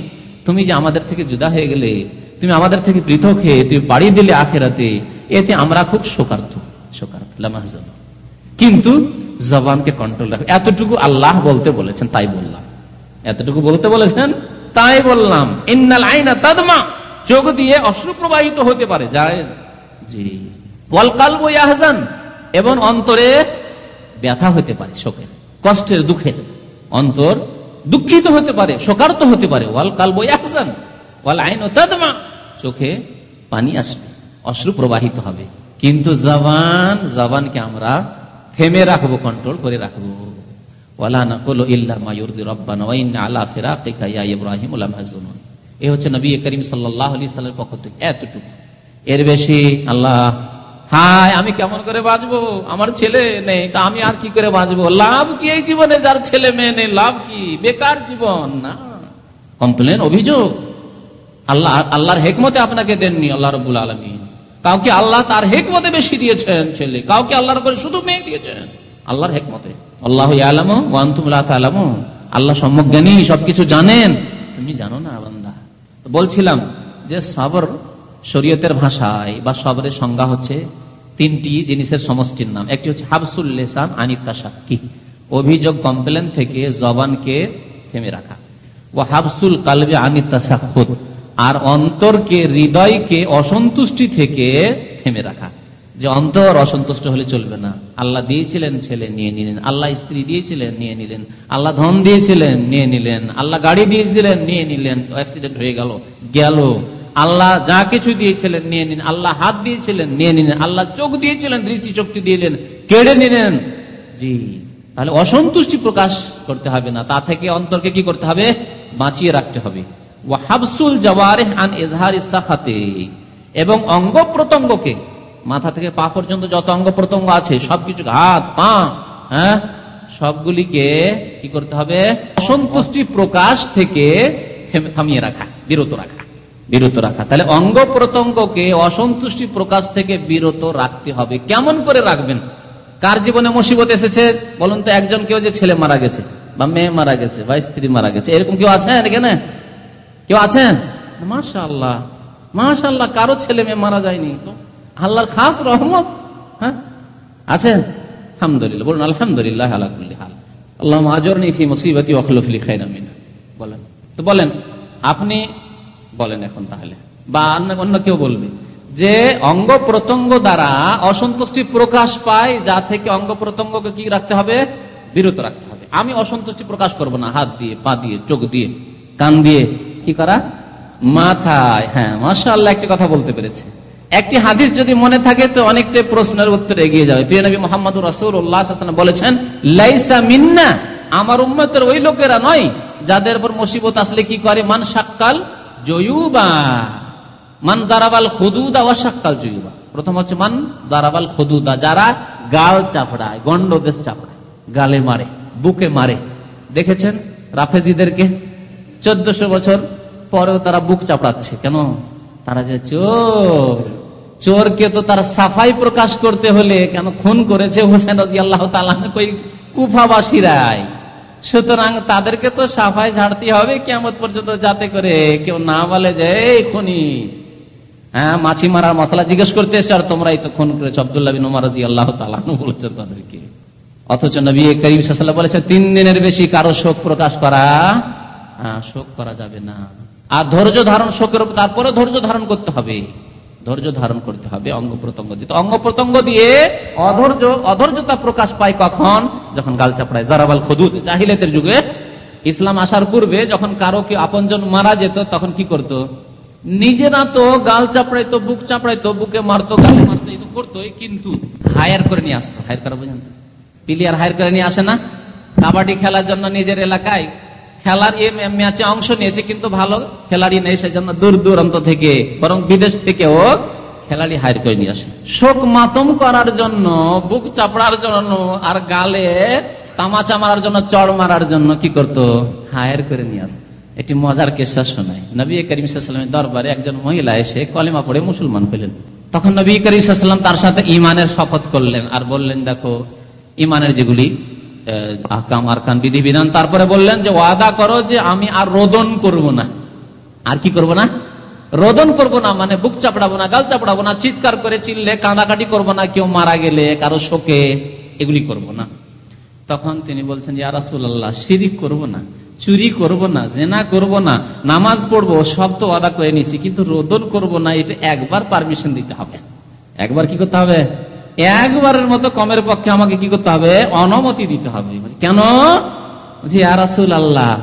তুমি যে আমাদের থেকে জুদা হয়ে গেলে, তুমি আমাদের থেকে পৃথক হয়ে, তুমি বাড়ি দিলে আখেরাতে এতে আমরা খুব শোকার্থ শোকার্থ কিন্তু জবানকে কন্ট্রোল রাখো। এতটুকু আল্লাহ বলতে বলেছেন, তাই বললাম। এতটুকু বলতে বলেছেন, তাই বললাম। ইন্নাল আইনা তাদমা, চোখ দিয়ে অশ্রু প্রবাহিত হতে পারে এবং অন্তরে ব্যথা হতে পারে, শোকের, কষ্টের, দুঃখের। অন্তর দুঃখিত হতে পারে, শোকার্ত হতে পারে। ওয়াল কালবো ইয়াহজান, ওয়াল আইন ও তাদমা, চোখে পানি আসবে। অশ্রু প্রবাহিত হবে। কিন্তু জবান, জবানকে আমরা থেমে রাখব কন্ট্রোল করে রাখব। এ হচ্ছে নবী করিম এতটুকু। এর বেশি আল্লাহ হাই আমি কেমন করে বাঁচবো? আমার ছেলে নেই, তা আমি আর কি করে বাঁচবো? লাভ কি এই জীবনে? যার ছেলে মেয়ে নেই, লাভ কি? বেকার জীবন, না। কমপ্লেন, অভিযোগ। আল্লাহ, আল্লাহর হেকমতে আপনাকে দেননি, আল্লাহ রবুল আলমী কাউকে আল্লাহ তার হেকমতে বেশি দিয়েছেন ছেলে কাউকে আল্লাহর করে শুধু মেয়ে দিয়েছেন, আল্লাহর হেকমতে। আল্লাহ আলম ওয়ান্তুমুল্লাহ আলম আল্লাহ সম্যজ্ঞানী সবকিছু জানেন। তুমি জানো না, বান্দা। বলছিলাম যে সবর শরীয়তের ভাষায় বা সবরের সংজ্ঞা হচ্ছে তিনটি জিনিসের সমষ্টির নাম। একটি হচ্ছে হাবসুল লেসান আনিতা সাক্ষী অভিযোগ কমপ্লেন থেকে জবানকে থেমে রাখা। ও হাবসুল কালবে আনিতা সাক্ষুত আর অন্তরকে, হৃদয়কে অসন্তুষ্টি থেকে থেমে রাখা। যে অন্তর অসন্তুষ্ট হলে চলবে না। আল্লাহ দিয়েছিলেন, ছেলে নিয়ে নিলেন। আল্লাহ স্ত্রী দিয়েছিলেন, নিয়ে নিলেন। আল্লাহ ধন দিয়েছিলেন, নিয়ে নিলেন। আল্লাহ গাড়ি দিয়েছিলেন, নিয়ে নিলেন। অ্যাক্সিডেন্ট হয়ে গেল গেল। আল্লাহ যা কিছু দিয়েছিলেন, নিয়ে নিন আল্লাহ হাত দিয়েছিলেন, নিয়ে নিলেন। আল্লাহ চোখ দিয়েছিলেন দৃষ্টি শক্তি দিয়েলেন কেড়ে নিলেন। জি, তাহলে অসন্তুষ্টি প্রকাশ করতে হবে না। তা থেকে অন্তরকে কি করতে হবে? বাঁচিয়ে রাখতে হবে। এবং অঙ্গ প্রত্যঙ্গকে, মাথা থেকে পা পর্যন্ত যত অঙ্গ প্রত্যঙ্গ আছে, সবকিছু হাত, পা হ্যাঁ সবগুলিকে কি করতে হবে? অসন্তুষ্টি প্রকাশ থেকে থামিয়ে রাখা, বিরত রাখা বিরত রাখা। তাহলে অঙ্গ প্রত্যঙ্গকে অসন্তুষ্টি প্রকাশ থেকে বিরত রাখতে হবে। কেমন করে রাখবেন? কার জীবনে মুসিবত এসেছে? বলুন তো, একজন কেউ যে ছেলে মারা গেছে, বা মেয়ে মারা গেছে, বা স্ত্রী মারা গেছে, এরকম কেউ আছেন এখানে? কেউ আছেন? মাশা আল্লাহ মাশা আল্লাহ কারও ছেলে মেয়ে মারা যায়নি। আল্লাহর খাস রহমত। হ্যাঁ? আছেন? আলহামদুলিল্লাহ বলুন আলহামদুলিল্লাহ আলাকুল্লি হাল। আল্লাহ আজরনি ফি মুসিবতি ওখলফলি খাইরামিন বলেন। তো বলেন আপনি বলেন এখন তাহলে। বা অন্য কেউ বলবে। যে অঙ্গ প্রত্যঙ্গ দ্বারা অসন্তুষ্টি প্রকাশ পায় যা থেকে অঙ্গ প্রত্যঙ্গকে কি রাখতে হবে? বিরত রাখতে হবে। আমি অসন্তুষ্টি প্রকাশ করব না। হাত দিয়ে পা দিয়ে চোখ দিয়ে কান দিয়ে। কি করা? মাথায়। হ্যাঁ মাসা একটি কথা বলতে পেরেছে। একটি হাদিস যদি মনে থাকে তো অনেকটা প্রশ্নের উত্তর এগিয়ে যাবে। প্রিয় নবী মোহাম্মদ রাসুল্লাহ বলেছেন, লাইসা মিন্না, আমার উম্মতের ওই লোকেরা নয়, যাদের উপর মুসিবত আসলে কি করে? মান সাক্কাল জয়ুবা, মান দারাবাল খুদুদা ওয়া সাক্কাল জয়ুবা। প্রথম হচ্ছে মান দারাবাল খুদুদা, যারা গাল চাপড়ায় গন্ডদেশ চাপড়ায়, গালে মারে, বুকে মারে। দেখেছেন রাফেজিদেরকে? চোদ্দশো বছর পরেও তারা বুক চাপড়াচ্ছে। কেন? তারা যে চোর। চোরকে তো তার সাফাই প্রকাশ করতে হলে কেন খুন করেছে হোসেন সুতরাং তাদেরকে তো সাফাই ঝাড়তে হবে কেমন পর্যন্ত যাতে করে কেউ না বলে যে, এই খুনি। হ্যাঁ মাছি মারার মশলা জিজ্ঞেস করতে এসছে, আর তোমরাই তো খুন করেছ। আবদুল্লাহ বিন রাজি আল্লাহ তালানু বলেছেন তাদেরকে। অথচ নবী করিম সাল্লাহ বলেছে তিন দিনের বেশি কারও শোক প্রকাশ করা শোক করা যাবে না। আর ধৈর্য ধারণ শোকের উপর, তারপরে ধৈর্য ধারণ করতে হবে। ধৈর্য ধারণ করতে হবে অঙ্গ প্রত্যঙ্গ দিয়ে। অঙ্গ প্রত্যঙ্গ দিয়ে অধৈর্য, অধৈর্যতা প্রকাশ পায় কখন? যখন গাল চাপড়ায়। জারাবাল খদুদ জাহিলেতের যুগে ইসলাম আসার পূর্বে যখন কারও কি আপনজন মারা যেত, তখন কি করত? নিজেরা তো গাল চাপড়াইতো, বুক চাপড়াইতো, বুকে মারতো, গাল মারতো, এই তো করতোই, কিন্তু হায়ার করে নিয়ে আসতো। হায়ার করা বুঝেন? প্লেয়ার হায়ার করে নিয়ে আসে না? কাবাডি খেলার জন্য নিজের এলাকায় খেলার ম্যাচে অংশ নিয়েছে, কিন্তু ভালো খেলাড়ি নেই, সেজন্য দূর দূরান্ত থেকে, বরং বিদেশ থেকেও খেলাড়ি হায়ার করে নিয়ে আসে। শোক মাতম করার জন্য, বুক চাপড়ার জন্য, আর গালে তামাচা মারার জন্য, চড় মারার জন্য কি করত? হায়ার করে নিয়ে আসত। একটি মজার কেসা শোনায়। নবী করিম সাল্লামের দরবারে একজন মহিলা এসে কলেমা পড়ে মুসলমান হইলেন তখন নবী করিম সাল্লাম তার সাথে ইমানের শপথ করলেন আর বললেন, দেখো ইমানের যেগুলি আকাম আরকান বিধিবিধান। তারপরে বললেন যে, ওয়াদা করো যে, আমি আর রোদন করব না। আর কি করব না? রোদন করব না মানে বুক চাপড়াবো না, গাল চাপড়াবো না, চিৎকার করে চিল্লে, কাঁদাকাটি করব না, কেউ মারা গেলে, কারও শোকে, এগুলি করব না। তখন তিনি বলছেন ইয়ারাসুল্লাহ শিরিক করব না, চুরি করব না, জেনা করব না, নামাজ পড়ব, সব তো ওয়াদা করে নিচ্ছি কিন্তু রোদন করব না, এটা একবার পারমিশন দিতে হবে। একবার কি করতে হবে? একবারের মতো কমের পক্ষে আমাকে কি করতে হবে? অনুমতি দিতে হবে। কেন? রাসুল আল্লাহ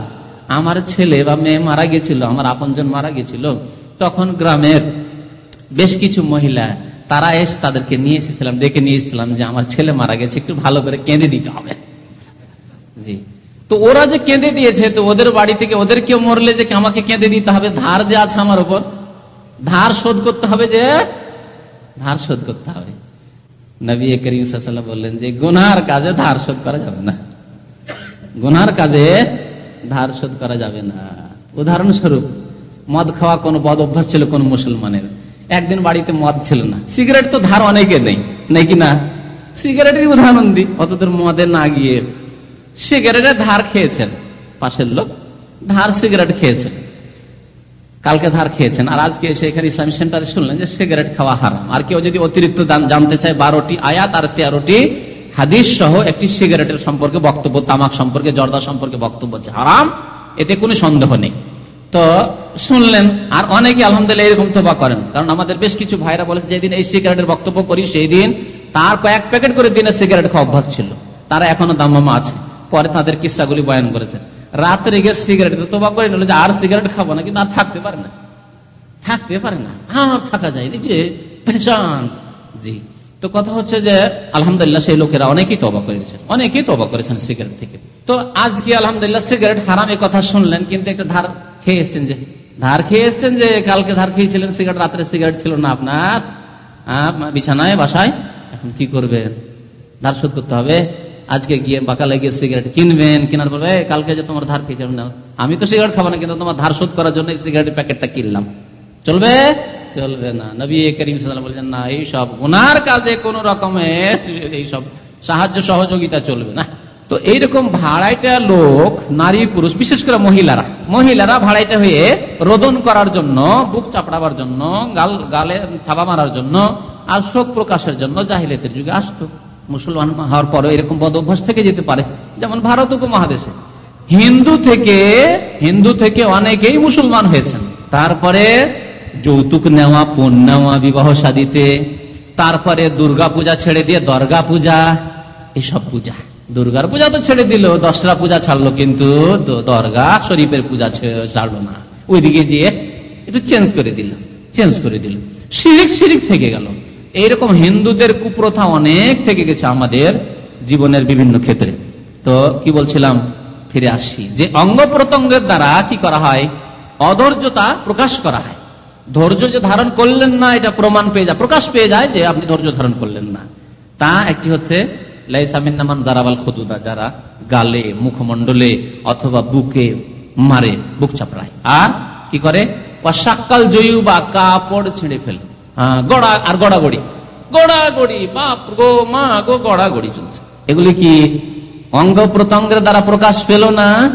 আমার ছেলে বা মেয়ে মারা গেছিল, আমার আপনজন মারা গেছিল। তখন গ্রামের বেশ কিছু মহিলা, তারা এসে তাদেরকে নিয়ে এসেছিলাম, ডেকে নিয়ে এসেছিলাম যে আমার ছেলে মারা গেছে, একটু ভালো করে কেঁদে দিতে হবে। জি। তো ওরা যে কেঁদে দিয়েছে, তো ওদের বাড়ি থেকে ওদের কেউ মরলে যে আমাকে কেঁদে দিতে হবে, ধার যে আছে আমার উপর, ধার শোধ করতে হবে যে, ধার শোধ করতে হবে। নবী করিম বললেন যে গুনার কাজে ধার শোধ করা যাবে না। গুনার কাজে ধার শোধ করা যাবে না। উদাহরণস্বরূপ, মদ খাওয়া কোন বদ অভ্যাস ছিল কোন মুসলমানের। একদিন বাড়িতে মদ ছিল না। সিগারেট তো ধার অনেকে নেই নেই কি না? সিগারেটের উদাহরণ দি অতদের মদে না গিয়ে সিগারেটের ধার খেয়েছেন। পাশের লোক ধার সিগারেট খেয়েছেন। কালকে ধার খেয়েছেন। আর আজকে এসে এখানে ইসলামী সেন্টারে শুনলেন যে সিগারেট খাওয়া হারাম। আর কেউ যদি অতিরিক্ত জানতে চায়, বারোটি আয়াত আর তেরোটি হাদিস সহ একটি সিগারেটের সম্পর্কে বক্তব্য, তামাক সম্পর্কে, জর্দা সম্পর্কে বক্তব্য হারাম, এতে কোনো সন্দেহ নেই। তো শুনলেন, আর অনেকে আলহামদুলিল্লাহ এরকম তোবা করেন। কারণ আমাদের বেশ কিছু ভাইরা বলেন, যেদিন এই সিগারেটের বক্তব্য করি সেই দিন তার কয়েক প্যাকেট করে দিনে সিগারেট খাওয়া অভ্যাস ছিল। তারা এখনও দামামা আছে। পরে তাদের কিস্সাগুলি বয়ান করেছেন। রাত্রে গিয়ে সিগারেট তোবা করে নিল যে আর সিগারেট খাব না, কিন্তু আর থাকতে পারে না। থাকতে পারে না, আর থাকা যায় যে জি। তো কথা হচ্ছে যে, আলহামদুলিল্লাহ সেই লোকেরা অনেকেই তবা করেছেন, অনেকেই তবা করেছেন সিগারেট থেকে। তো আজকে আলহামদুলিল্লাহ সিগারেট হারাম এ কথা শুনলেন, কিন্তু একটা ধার খেয়ে যে, ধার খেয়ে যে, কালকে ধার খেয়েছিলেন সিগারেট রাত্রে সিগারেট ছিল না আপনার। বিছানায়, বাসায়, এখন কি করবেন? ধার শোধ করতে হবে। আজকে গিয়ে বাকালে গিয়ে সিগারেট কিনবেন, কেনার পরে কালকে যে তোমার ধার না আমি তো সিগারেট খাব না, কিন্তু তোমার ধার শোধ করার জন্য সিগারেটের প্যাকেটটা কিনলাম। চলবে? চলবে না। নবী করিম বলছেন না এইসব ওনার কাজে কোন রকমের এইসব সাহায্য সহযোগিতা চলবে না। তো এইরকম ভাড়াইটা লোক, নারী, পুরুষ, বিশেষ করে মহিলারা মহিলারা ভাড়াইটা হয়ে রোদন করার জন্য, বুক চাপড়াবার জন্য, গাল, গালে থাবা মারার জন্য, আর শোক প্রকাশের জন্য জাহিলেতের যুগে আসতো। মুসলমান হওয়ার পরে এরকম বদ অভ্যাস থেকে যেতে পারে। যেমন ভারত উপমহাদেশে। হিন্দু থেকে হিন্দু থেকে অনেকেই মুসলমান হয়েছেন। তারপরে যৌতুক নেওয়া পণ নেওয়া, বিবাহ সাদিতে তারপরে দুর্গা পূজা ছেড়ে দিয়ে দর্গা পূজা, এসব পূজা। দুর্গার পূজা তো ছেড়ে দিল দশরা পূজা ছাড়লো কিন্তু দর্গা শরীফের পূজা ছাড়লো না। ওইদিকে গিয়ে একটু চেঞ্জ করে দিল চেঞ্জ করে দিল। শিরিক শিরিক থেকে গেল। এইরকম হিন্দুদের কুপ্রথা অনেক থেকে গেছে আমাদের জীবনের বিভিন্ন ক্ষেত্রে। তো কি বলছিলাম? ফিরে আসি যে অঙ্গ প্রত্যঙ্গের দ্বারা কি করা হয়? অধৈর্যতা প্রকাশ করা হয়। ধৈর্য যে ধারণ করলেন না, এটা প্রমাণ পেয়ে যায়। প্রকাশ পেয়ে যায় যে আপনি ধৈর্য ধারণ করলেন না। তা একটি হচ্ছে যারা গালে, মুখমণ্ডলে অথবা বুকে মারে, বুক চাপড়ায়। আর কি করে? কাপড় ছিঁড়ে ফেলে। গড়া আর গড়াগড়ি। গড়াগড়ি, বাপ গো, মা গো, গড়াগড়ি চলছে। এগুলি কি অঙ্গ প্রত্যঙ্গের দ্বারা প্রকাশ পেল না?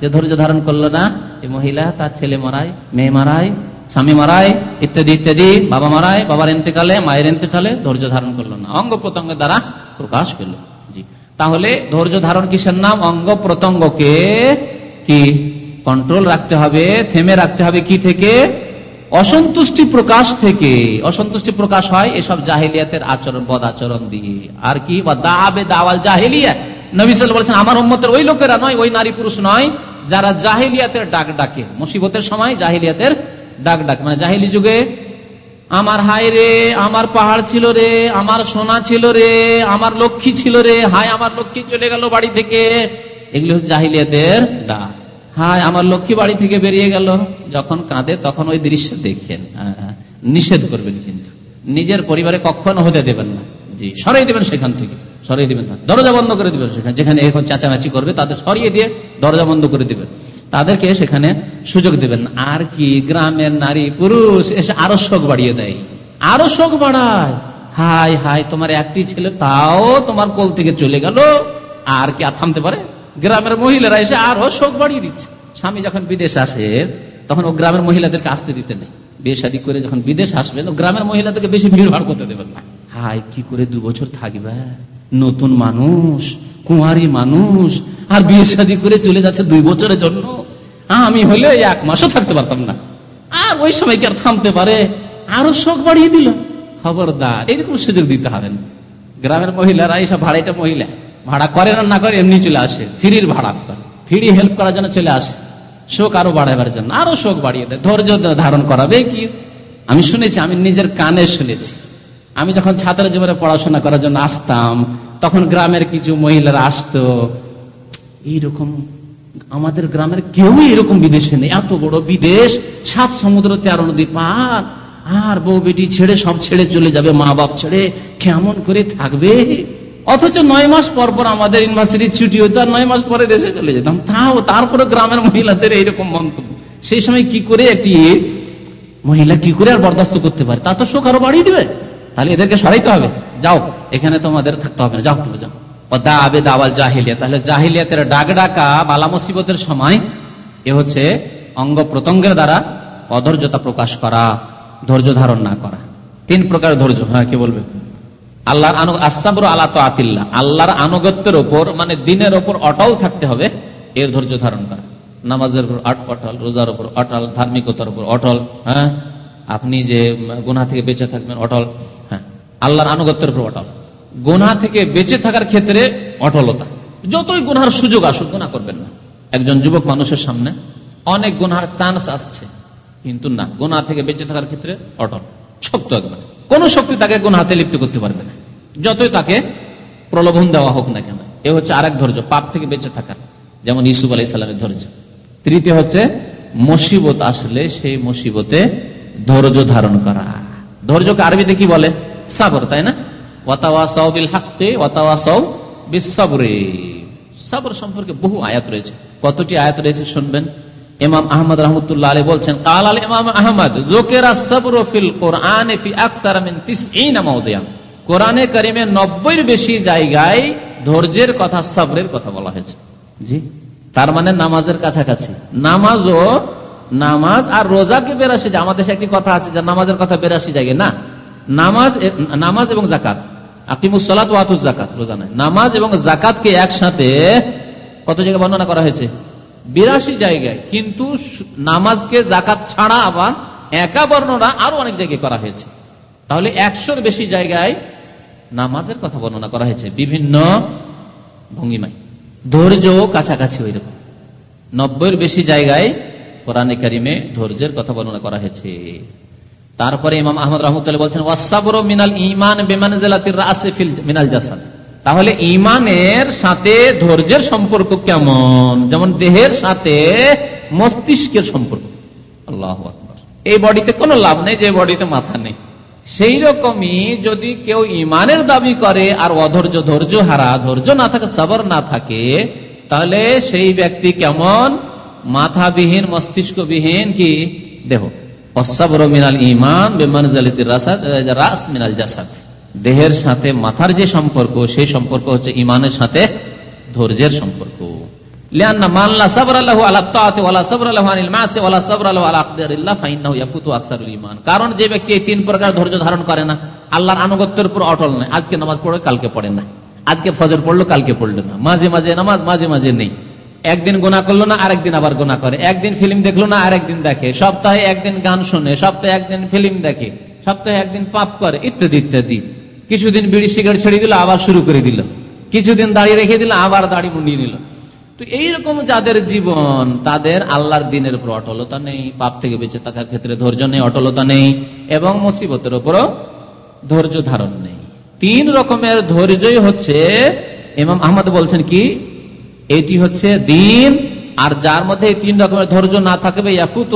যে ধৈর্য ধারণ করল না? এই মহিলা, তার ছেলে মারায়, মেয়ে মারায়, স্বামী মারায়, ইত্যাদি ইত্যাদি। বাবা মারায়, বাবার এতেকালে মায়ের এতেকালে ধৈর্য ধারণ করল না। অঙ্গ প্রত্যঙ্গের দ্বারা প্রকাশ পেল। জি। তাহলে ধৈর্য ধারণ কিসের নাম? অঙ্গ প্রত্যঙ্গকে কি? কন্ট্রোল রাখতে হবে, থেমে রাখতে হবে কি থেকে? অসন্তুষ্টি প্রকাশ থেকে, অসন্তুষ্টি প্রকাশ হয় এসব জাহিলিয়াতের আচরণ, বদ আচরণ দিয়ে। আর কি? দাবে দাওয়াল জাহিলিয়া নবিসাল বলেছেন, আমার উম্মতের ওই লোকেরা নয়, ওই নারী পুরুষ নয়, যারা জাহিলিয়াতের ডাক ডাকে। মুসিবতের সময় জাহেলিয়াতের ডাক ডাক। মানে জাহিলি যুগে, আমার হায় রে, আমার পাহাড় ছিল রে, আমার সোনা ছিল রে, আমার লক্ষ্মী ছিল রে, হায় আমার লক্ষ্মী চলে গেল বাড়ি থেকে। এগুলি হচ্ছে জাহিলিয়াতের ডাক। হায় আমার লক্ষ্মী বাড়ি থেকে বেরিয়ে গেল। যখন কাঁদে তখন ওই দৃশ্য দেখেন। হ্যাঁ, নিষেধ করবেন কিন্তু। নিজের পরিবারে কখনো হতে দেবেন না। জি সরাই দেবেন সেখান থেকে। সরিয়ে দিবেন দরজা বন্ধ করে দিবেন সেখানে। যেখানে এখন চাচামাচি করবে তাদের সরিয়ে দিয়ে দরজা বন্ধ করে দিবেন। তাদেরকে সেখানে সুযোগ দেবেন। আর কি গ্রামের নারী পুরুষ এসে আরও শোক বাড়িয়ে দেয়। আরও শোক বাড়ায়। হাই হাই তোমার একটি ছেলে তাও তোমার কোল থেকে চলে গেল। আর কি আর থামতে পারে? গ্রামের মহিলারা এসে আরও শোক বাড়িয়ে দিচ্ছে। স্বামী যখন বিদেশ আসে, তখন ও গ্রামের মহিলাদেরকে আসতে দিতে নেই। বিয়ে শাদী করে যখন বিদেশ আসবে গ্রামের মহিলাদেরকে বেশি ভিড় ভাড় করতে দেবেন না। হাই কি করে দু বছর থাকবে? নতুন মানুষ কুমারী মানুষ, আর বিয়ে শাদী করে চলে যাচ্ছে দুই বছরের জন্য। আমি হলে এক মাসও থাকতে পারতাম না। আর ওই সময় কি আর থামতে পারে? আরও শোক বাড়িয়ে দিল। খবরদার, এরকম সুযোগ দিতে হবে গ্রামের মহিলারা, এইসব ভাড়াটা মহিলা। ভাড়া করে না না করে এমনি চলে আসে। ফ্রির ভাড়া ফ্রি হেল্প করার জন্য চলে আসে। শোক আরও বাড়াবার জন্য। আরও শোক বাড়িয়ে দেয়। ধৈর্য ধারণ করাবে কি? আমি শুনেছি, আমি নিজের কানে শুনেছি। আমি যখন ছাত্র জীবনে পড়াশোনা করার জন্য আসতাম, তখন গ্রামের কিছু মহিলারা আসতো, এইরকম, আমাদের গ্রামের কেউই এরকম বিদেশে নেই। এত বড় বিদেশ সাত সমুদ্র তেরো নদী পার। আর বউ, বেটি ছেড়ে সব ছেড়ে চলে যাবে মা বাপ ছেড়ে। কেমন করে থাকবে? অথচ নয় মাস পর পর আমাদের ইউনিভার্সিটির ছুটি হতো আর নয় মাস পরে দেশে চলে যেতাম। তাও তারপরে গ্রামের মহিলাদের এইরকম মন্তব্য। সেই সময় কি করে একটি মহিলা কি করে আর বরদাস্ত করতে পারে? তা তো শোক আরও বাড়িয়ে দিবে। তাহলে এদেরকে সরাইতে হবে। যাও, এখানে তোমাদের থাকতে হবে না। যাও তুমি যাও। দাবে দাওয়াল জাহিলিয়া। তাহলে জাহিলিয়াতের ডাক ডাকা বালা মুসিবতের সময় এ হচ্ছে অঙ্গ প্রত্যঙ্গের দ্বারা অধৈর্যতা প্রকাশ করা, ধৈর্য ধারণ না করা। তিন প্রকার ধৈর্য হ্যাঁ কি বলবে? আল্লাহর আসাবর আল্লাহ তো আতিল্লা আল্লাহর আনুগত্যের ওপর মানে দিনের ওপর অটল থাকতে হবে, এর ধৈর্য ধারণ করা। নামাজের উপর অটল, রোজার উপর অটল, ধার্মিকতার উপর অটল হ্যাঁ? আপনি যে গুনা থেকে বেঁচে থাকবেন, অটল হ্যাঁ? আল্লাহর আনুগত্যের উপর অটল। গোনা থেকে বেঁচে থাকার ক্ষেত্রে অটলতা। যতই গুনার সুযোগ আসুক গুণা করবেন না। একজন যুবক মানুষের সামনে অনেক গুনার চান্স আসছে, কিন্তু না। গোনা থেকে বেঁচে থাকার ক্ষেত্রে অটল, শক্ত একবার। কোন শক্তি তাকে গুণ হাতে লিপ্ত করতে পারবে না। যতই তাকে প্রলোভন দেওয়া হোক না কেন, এ হচ্ছে আরেক ধৈর্য, পাপ থেকে বেঁচে থাকার। যেমন ইসুফ আলাই সাল্লামের ধৈর্য। তৃতীয় হচ্ছে মুসিবত আসলে সেই মুসিবতে ধৈর্য ধারণ করা। ধৈর্যকে আরবিতে কি বলে? সাবর, তাই না? বহু আয়াত রয়েছে। কতটি আয়াত রয়েছে শুনবেন? আহমদ রহমতুল্লাহ আলী বলছেন ফিল কোরআন কোরআনে কারিমে 90 এর বেশি জায়গায় ধৈর্যের কথা সাবরের কথা বলা হয়েছে। জি। তার মানে নামাজের কাছাকাছি। নামাজও নামাজ আর রোজাকে বেরাসি যায় আমাদের একটি কথা আছে যে নামাজের কথা বেরাসি জায়গায় না নামাজ নামাজ এবং জাকাত আকিমুসলাত ওয়াতুজ জাকাত রোজা নয় নামাজ এবং জাকাতকে একসাথে কত জায়গায় বর্ণনা করা হয়েছে? বিরাশি জায়গায়। কিন্তু নামাজকে জাকাত ছাড়া আবার একা বর্ণনা আরও অনেক জায়গায় করা হয়েছে। তাহলে একশোর বেশি জায়গায় নামাজের কথা বর্ণনা করা হয়েছে। বিভিন্ন ভঙ্গিমায়। ধৈর্য কাছাকাছি ওই রকম। নব্বইয়ের বেশি জায়গায় কোরআনে কারিমে ধৈর্যের কথা বর্ণনা করা হয়েছে। তারপরে ইমাম আহমদ রহমতুল্লাহ বলছেন ওয়াসাবর মিনাল ইমান বেমান মিনাল জাসাদ। তাহলে ইমানের সাথে ধৈর্যের সম্পর্ক কেমন? যেমন দেহের সাথে মস্তিষ্কের সম্পর্ক। আল্লাহ এই বডিতে কোনো লাভ নেই, যে বডিতে মাথা নেই। সেই রকমই যদি কেউ ইমানের দাবি করে আর অধৈর্য, ধৈর্য হারা, ধৈর্য না থাকে, সবর না থাকে, তাহলে সেই ব্যক্তি কেমন? মাথাবিহীন, মস্তিষ্কবিহীন কি? দেহ। অসাবর মিনাল ইমান বেমান রাস মিনাল জাসাদ। দেহের সাথে মাথার যে সম্পর্ক, সেই সম্পর্ক হচ্ছে ইমানের সাথে ধৈর্যের সম্পর্ক। কারণ যে ব্যক্তি এই তিন প্রকার ধৈর্য ধারণ করে না, আল্লাহর আনুগত্যের উপর অটল নয় আজকে নামাজ পড়ে, কালকে পড়ে না। আজকে ফজর পড়ল, কালকে পড়ল না। মাঝে মাঝে নামাজ, মাঝে মাঝে নেই। একদিন গোনা করল না, আরেকদিন আবার গোনা করে। একদিন ফিল্ম দেখল না, আরেকদিন দেখে। সপ্তাহে একদিন গান শুনে, সপ্তাহে একদিন ফিল্ম দেখে। সপ্তাহে একদিন পাপ করে, ইত্যাদি ইত্যাদি। কিছুদিন বিড়ি সিগারেট ছেড়ে দিল, আবার শুরু করে দিল। কিছুদিন দাঁড়িয়ে রেখে দিল, আবার দাড়ি মুন্ডিয়ে নিল। তো এইরকম যাদের জীবন, তাদের আল্লাহর দিনের উপর অটলতা নেই, পাপ থেকে বেঁচে থাকার ক্ষেত্রে ধৈর্য নেই, অটলতা নেই, এবং মুসিবতের উপরও ধৈর্য ধারণ নেই। তিন রকমের ধৈর্যই হচ্ছে এমাম আহমদ বলছেন কি? এটি হচ্ছে দিন, আর যার মধ্যে তিন রকমের ধৈর্য না থাকবে ইয়াফুত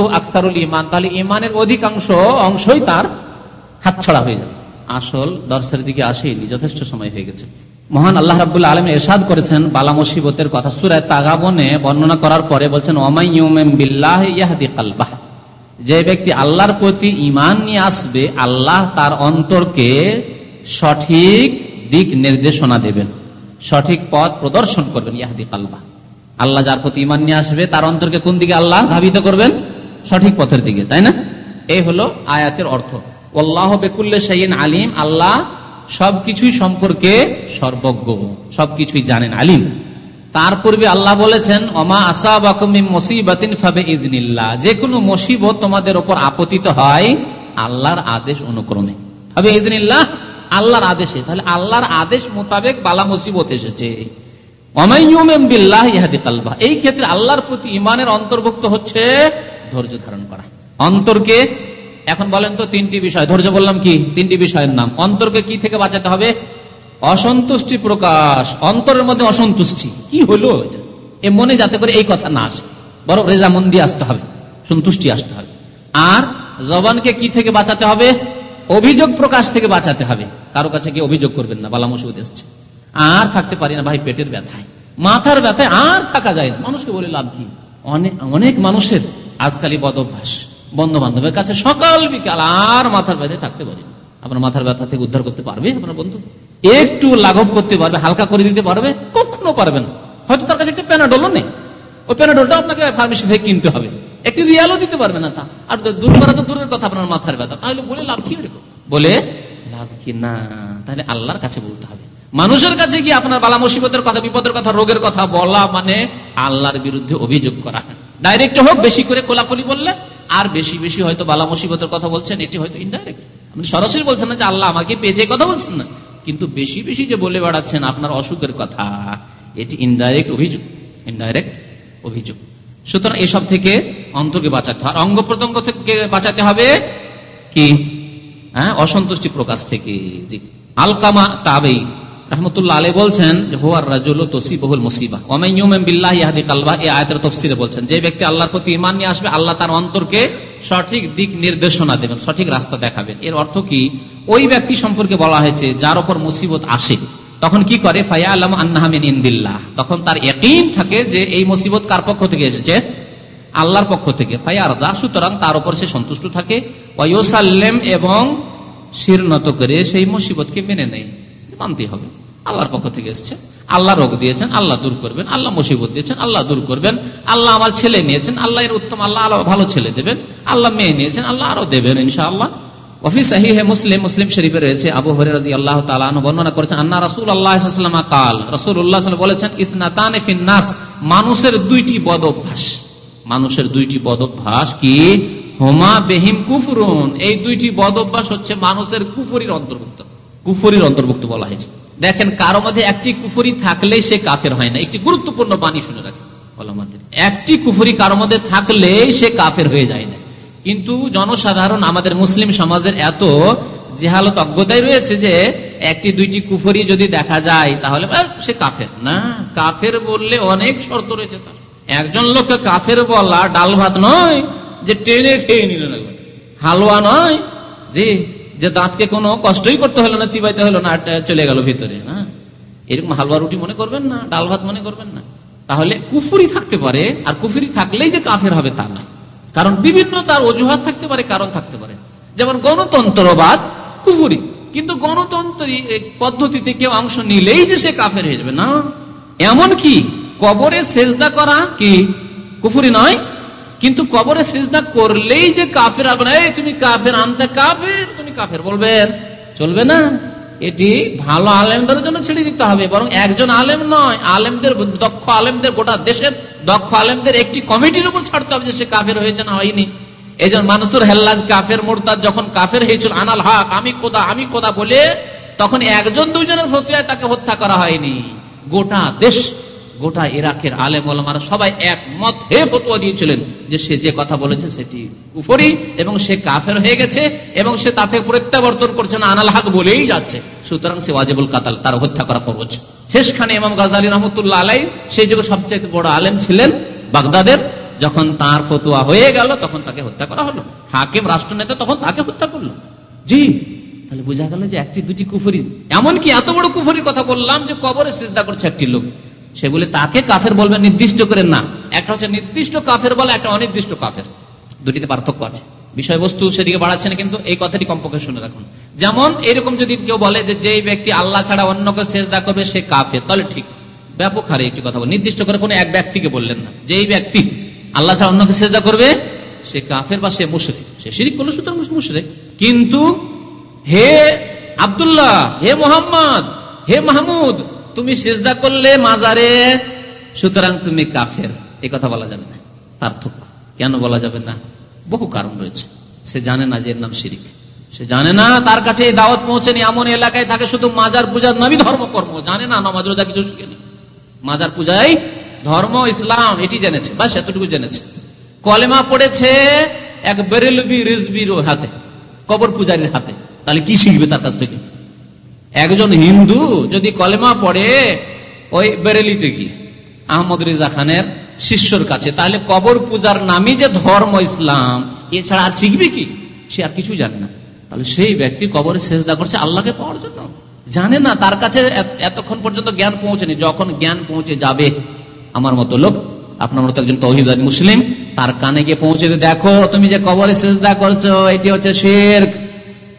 ইমান তাহলে ইমানের অধিকাংশ অংশই তার হাতছাড়া হয়ে যাবে। আসল দর্শের দিকে আসেনি যথেষ্ট সময় হয়ে গেছে। মহান আল্লাহ রাবুল্লাহ আলম এরশাদ করেছেন বালা মুসিবতের কথা। সুরায় তাগাবনে বর্ণনা করার পরে বলছেন কালবাহ। যে ব্যক্তি আল্লাহর প্রতি ইমান নিয়ে আসবে, আল্লাহ তার অন্তরকে সঠিক দিক নির্দেশনা দেবেন, সঠিক পথ প্রদর্শন করবেন ইয়াহাদি কালবা আল্লাহ যার প্রতি ইমান নিয়ে আসবে, তার অন্তরকে কোন দিকে আল্লাহ ধাবিত করবেন? সঠিক পথের দিকে, তাই না? এই হলো আয়াতের অর্থ। আল্লাহ বেকুল্লে সাইন আলিম, আল্লাহ সবকিছুই সম্পর্কে সর্বজ্ঞ। সবকিছুই জানেন আলিম। তার পূর্বে আল্লাহ বলেছেন অমা আসা ফাবে ইদনিল্লাহ যে কোনো মুসিবত তোমাদের ওপর আপতিত হয় আল্লাহর আদেশ অনুক্রমে। হবে ইদনিল্লাহ আল্লাহর আদেশে। তাহলে আল্লাহর আদেশ মোতাবেক বালা মুসিবত এসেছে। এই ক্ষেত্রে আল্লাহর প্রতি ইমানের অন্তর্ভুক্ত হচ্ছে ধৈর্য ধারণ করা। অন্তরকে এখন বলেন তো তিনটি বিষয়, ধৈর্য বললাম কি? তিনটি বিষয়ের নাম। অন্তরকে কি থেকে বাঁচাতে হবে? অসন্তুষ্টি প্রকাশ। অন্তরের মধ্যে অসন্তুষ্টি। কি হলো এ মনে যাতে করে এই কথা না আসে। বরং রেজামন্দি আসতে হবে। সন্তুষ্টি আসতে হবে। আর জবানকে কি থেকে বাঁচাতে হবে? অভিযোগ প্রকাশ থেকে বাঁচাতে হবে। কারও কাছে গিয়ে অভিযোগ করবেন না, বালা মুসিবত এসছে আর থাকতে পারি না ভাই, পেটের ব্যথায়। মাথার ব্যথায় আর থাকা যায় না। মানুষকে বলে লাভ কি? অনেক অনেক মানুষের আজকালই বদ অভ্যাস বন্ধু বান্ধবের কাছে সকাল বিকাল আর মাথার ব্যথায় থাকতে পারি আপনার মাথার ব্যথা থেকে উদ্ধার করতে পারবে আপনার বন্ধু? একটু লাঘব করতে পারবে, হালকা করে দিতে পারবে, কখনো পারবেন হয়তো তার কাছে একটা প্যানাডোলও নেই। ওই প্যানাডোলটা আপনাকে ফার্মেসি থেকে কিনতে হবে। একটি রিয়ালও দিতে পারবে না তা। আর দূর করা তো দূরের কথা আপনার মাথার ব্যথা। তাহলে বলে লাভ কি বলে লাভ কি? না। তাহলে আল্লাহর কাছে বলতে হবে। মানুষের কাছে গিয়ে আপনার বালা মুসিবতের কথা, বিপদের কথা, রোগের কথা বলা মানে আল্লাহর বিরুদ্ধে অভিযোগ করা। ডাইরেক্ট হোক, বেশি করে কোলাকুলি বললে আর বেশি বেশি হয়তো বালা মুসিবতের কথা বলছেন, এটি হয়তো ইনডাইরেক্ট আপনি সরাসরি বলছেন না যে আল্লাহ আমাকে পেয়েছে কথা বলছেন না। কিন্তু বেশি বেশি যে বলে বেড়াচ্ছেন, আপনার অসুখের কথা, এটি ইনডাইরেক্ট অভিযোগ ইনডাইরেক্ট অভিযোগ। সুতরাং এসব থেকে অন্তরকে বাঁচাতে হবে অঙ্গ প্রত্যঙ্গ থেকে বাঁচাতে হবে কি? হ্যাঁ অসন্তুষ্টি প্রকাশ থেকে। আলকামা তাবেই রহমতুল্লাহ আলী বলছেন হোয়ার রাজুল তসি বহুল মুসিবা বিল্লাহ ইহাদি কালবা। এই আয়তের তফসিরে বলছেন, যে ব্যক্তি আল্লাহর প্রতি ইমান নিয়ে আসবে, আল্লাহ তার অন্তরকে সঠিক দিক নির্দেশনা দেবেন, সঠিক রাস্তা দেখাবেন। এর অর্থ কি? ওই ব্যক্তি সম্পর্কে বলা হয়েছে, যার উপর মুসিবত আসে, তখন কি করে? ফায়া আলম আন্নাহামিন ইন্দিল্লাহ। তখন তার একইন থাকে যে, এই মুসিবত কার পক্ষ থেকে এসেছে? আল্লাহর পক্ষ থেকে। ফায়ারদা, সুতরাং তার উপর সে সন্তুষ্ট থাকে। ওয়সাল্লেম এবং শির নত করে সেই মুসিবতকে মেনে নেয়। মানতে হবে। আল্লাহর পক্ষ থেকে এসছে। আল্লাহ রোগ দিয়েছেন, আল্লাহ দূর করবেন, আল্লাহ মুসিবত দিয়েছেন, আল্লাহ দূর করবেন, আল্লাহ আমার ছেলে নিয়েছেন, আল্লাহ এর উত্তম, আল্লাহ আল্লাহ ভালো ছেলে দেবেন, আল্লাহ মেয়ে নিয়েছেন, আল্লাহ আরও দেবেন ইনশাআল্লাহ। ওফি সাহি হে মুসলিম মুসলিম আল্লাহ আল্লাহ বলেছেন মানুষের দুইটি অভ্যাস মানুষের দুইটি অভ্যাস কি? হোমা বেহিম কুফুরুন। এই দুইটি অভ্যাস হচ্ছে মানুষের কুফুরির অন্তর্ভুক্ত। কুফুরির অন্তর্ভুক্ত বলা হয়েছে। দেখেন, কারও মধ্যে একটি কুফুরি থাকলেই সে কাফের হয় না। একটি গুরুত্বপূর্ণ বাণী শুনে রাখে একটি কুফুরি কারও মধ্যে থাকলেই সে কাফের হয়ে যায় না। কিন্তু জনসাধারণ আমাদের মুসলিম সমাজের এত জেহালত অজ্ঞতায় রয়েছে যে, একটি, দুইটি কুফরি যদি দেখা যায়, তাহলে সে কাফের না। কাফের বললে অনেক শর্ত রয়েছে তার। একজন লোককে কাফের বলা ডাল ভাত নয়, যে টেনে খেয়ে নিল হালুয়া নয়, যে যে দাঁতকে কোনো কষ্টই করতে হলো না, চিবাইতে হলো না চলে গেল ভিতরে, না? এরকম হালুয়া রুটি মনে করবেন না, ডাল ভাত মনে করবেন না। তাহলে কুফুরি থাকতে পারে, আর কুফুরি থাকলেই যে কাফের হবে তা না। কারণ বিভিন্ন তার অজুহাত থাকতে পারে, কারণ থাকতে পারে। যেমন গণতন্ত্রবাদ, কুফুরি। কিন্তু গণতন্ত্র পদ্ধতিতে কেউ অংশ নিলেই যে সে কাফের হয়ে যাবে, না? এমন কি কবরে সেজদা করা কি? কুফুরি নয়। কিন্তু কবরে সেজদা করলেই যে কাফের আগুন এই তুমি কাফের, আনতে কাফের তুমি কাফের, বলবেন, চলবে না। এটি ভালো আলেমদের জন্য ছেড়ে দিতে হবে, বরং একজন আলেম নয়, আলেমদের দক্ষ আলেমদের, গোটা দেশের দক্ষ আলেমদের একটি কমিটির উপর ছাড়তে হবে যে সে কাফের হয়েছে না হয়নি। এই জন্য মানুষের হেল্লাজ কাফের মোরতাদ যখন কাফের হয়েছিল, আনাল হাক, আমি কোদা আমি কোদা বলে, তখন একজন দুইজনের ফতুয়ায় তাকে হত্যা করা হয়নি। গোটা দেশ গোটা ইরাকের আলেম ওলামারা সবাই একমত। হয়ে ফতুয়া দিয়েছিলেন যে সে যে কথা বলেছে সেটি উপরই এবং সে কাফের হয়ে গেছে এবং সে তাতে প্রত্যাবর্তন করছে না, আনাল হাক বলেই যাচ্ছে। সুতরাং সে ওয়াজিবুল কাতাল, তার হত্যা করা ফরজ। শেষখানে ইমাম গাজালি রহমতুল্লাহ আলাই সেই যুগে সবচেয়ে বড় আলেম ছিলেন বাগদাদের। যখন তার ফতুয়া হয়ে গেল, তখন তাকে হত্যা করা হলো। হাকিম রাষ্ট্রনেতা তখন তাকে হত্যা করল। জি, তাহলে বোঝা গেল যে একটি দুটি কুফুরি। এমনকি এত বড় কুফুরির কথা বললাম যে কবরে চেষ্টা করছে একটি লোক। সে বলে, তাকে কাফের বলবে নির্দিষ্ট করে না। একটা হচ্ছে নির্দিষ্ট কাফের বলে, একটা অনির্দিষ্ট কাফের। দুটিতে পার্থক্য আছে। বিষয়বস্তু সেদিকে বাড়াচ্ছে না, কিন্তু এই কথাটি কমপক্ষে শুনে রাখুন। যেমন এরকম যদি কেউ বলে যে, যেই ব্যক্তি আল্লাহ ছাড়া অন্যকে সেজদা করবে, সে কাফের। তাহলে ঠিক, ব্যাপক হারে একটি কথা বল নির্দিষ্ট করে কোনো এক ব্যক্তিকে বললেন না। যেই ব্যক্তি আল্লাহ ছাড়া অন্যকে সেজদা করবে, সে কাফের বা সে মুশরে সে শিরিক করল, সুতরাং মুশরে কিন্তু হে আবদুল্লাহ, হে মোহাম্মদ, হে মাহমুদ তুমি সেজদা করলে মাজারে, সুতরাং তুমি কাফের। এই কথা বলা যাবে না। পার্থক্য। কেন বলা যাবে না? বহু কারণ রয়েছে। সে জানে না যে এর নাম শিরিক। সে জানে না তার কাছে এই দাওয়াত পৌঁছেনি, এমন এলাকায় থাকে শুধু মাজার পূজার নামই ধর্মকর্ম জানে না, নামাজ, রোজা কিছু শিখেনি মাজার পূজায় ধর্ম, ইসলাম, এটি জেনেছে বা সেতটুকু জেনেছে। কলেমা পড়েছে এক বেরেলবি রিজবির হাতে, কবর পূজারীর হাতে। তাহলে কি শিখবে তার কাছ থেকে? একজন হিন্দু যদি কলেমা পড়ে, ওই বেরেলিতে গিয়ে আহমদ রেজা খানের শিষ্যর কাছে। তাহলে কবর পূজার নামই যে ধর্ম ইসলাম, এছাড়া আর শিখবে কি? সে আর কিছু জানে না। তাহলে সেই ব্যক্তি কবরে শেষদা করছে আল্লাহকে পাওয়ার জন্য। জানে না, তার কাছে এতক্ষণ পর্যন্ত জ্ঞান পৌঁছেনি। যখন জ্ঞান পৌঁছে যাবে, আমার মতো লোক, আপনার মতো একজন তহিদ মুসলিম, তার কানে গিয়ে পৌঁছে দেখো, তুমি যে কবরে শেষদা করছ, এটি হচ্ছে শের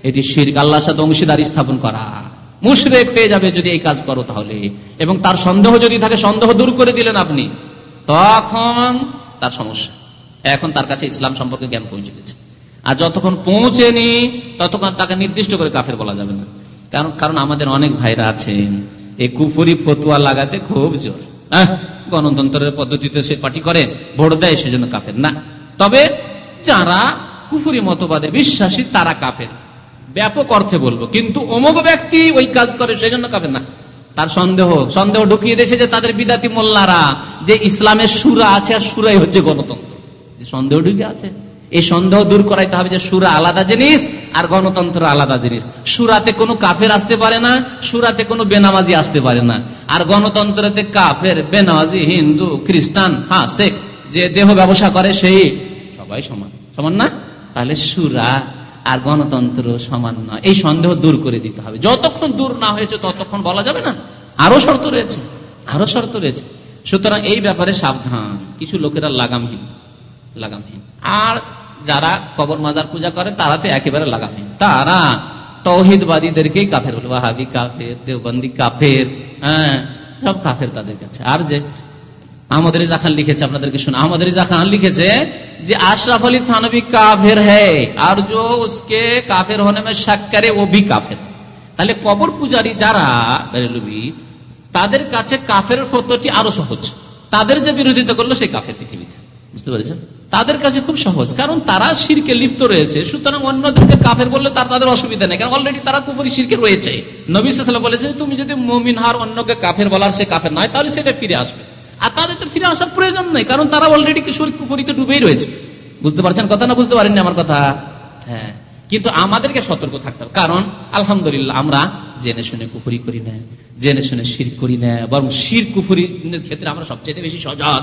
এটি শির আল্লাহর সাথে অংশীদারি স্থাপন করা। মুশরেক হয়ে যাবে যদি এই কাজ করো তাহলে। এবং তার সন্দেহ যদি থাকে, সন্দেহ দূর করে দিলেন আপনি, তখন তার সমস্যা। এখন তার কাছে ইসলাম সম্পর্কে জ্ঞান পৌঁছে গেছে। আর যতক্ষণ পৌঁছেনি, ততক্ষণ তাকে নির্দিষ্ট করে কাফের বলা যাবে না। কারণ কারণ আমাদের অনেক ভাইরা আছেন, এই কুপুরি ফতুয়া লাগাতে খুব জোর। গণতন্ত্রের পদ্ধতিতে সে পার্টি করে, ভোট দেয়, সেজন্য কাফের না। তবে যারা কুফুরি মতবাদে বিশ্বাসী, তারা কাফের। ব্যাপক অর্থে বলব। কিন্তু অমুক ব্যক্তি ওই কাজ করে সেই জন্য কাফের না। তার সন্দেহ সন্দেহ ঢুকিয়ে দিয়েছে যে তাদের বিদাতি মোল্লারা, যে ইসলামের সুরা আছে আর সুরাই হচ্ছে গণতন্ত্র। সন্দেহ ঢুকে আছে। এই সন্দেহ দূর করাইতে হবে যে সুরা আলাদা জিনিস আর গণতন্ত্র আলাদা জিনিস। সুরাতে কোনো কাফের আসতে পারে না, সুরাতে কোনো বেনামাজি আসতে পারে না। আর গণতন্ত্রতে কাফের, বেনামাজি, হিন্দু, খ্রিস্টান হ্যাঁ শেখ, যে দেহ ব্যবসা করে, সেই সবাই সমান। সমান না? তাহলে সুরা আর গণতন্ত্র সমান নয়। এই সন্দেহ দূর করে দিতে হবে। যতক্ষণ দূর না হয়েছে, ততক্ষণ বলা যাবে না। আরও শর্ত রয়েছে। আরও শর্ত রয়েছে। সুতরাং এই ব্যাপারে সাবধান। কিছু লোকেরা লাগামহীন। লাগামহীন। আর যারা কবর মাজার পূজা করে, তারা তো একেবারে লাগামহীন। তারা তৌহিদবাদীদেরকেই কাফের বলব হাবি কাফের, দেওবন্দি কাফের হ্যাঁ সব কাফের তাদের কাছে। আর যে আমাদের জাখান লিখেছে, আপনাদেরকে শুনে। আমাদের জাখান লিখেছে যে আশরাফ আলী থানবি কাফের হ্যাঁ আর কাফের হনে সাক্ষারে ও বি কাফের। তাহলে কবর পূজারী যারা তাদের কাছে কাফের ফতোটি আরও সহজ। তাদের যে বিরোধিতা করল, সেই কাফের পৃথিবীতে। বুঝতে পেরেছেন? তাদের কাছে খুব সহজ, কারণ তারা শিরকে লিপ্ত রয়েছে, সুতরাং অন্যদেরকে কাফের বললে তার তাদের অসুবিধা নেই, কারণ অলরেডি তারা কুপুরি শিরকে রয়েছে। নবী সাল্লাহ বলেছে তুমি যদি মমিন হার অন্যকে কাফের বলার সে কাফের নয়, তাহলে সেটা ফিরে আসবে। আর তাদের তো ফিরে আসার প্রয়োজন নেই, কারণ তারা অলরেডি কিশোর কুপুরিতে ডুবেই রয়েছে। বুঝতে পারছেন কথা না বুঝতে পারেননি আমার কথা? হ্যাঁ। কিন্তু আমাদেরকে সতর্ক থাকতে হবে। কারণ, আলহামদুলিল্লাহ, আমরা জেনে শুনে কুফুরি করি না, জেনে শুনে শির করি না, বরং শির কুফুরির ক্ষেত্রে আমরা সবচাইতে বেশি সজাগ।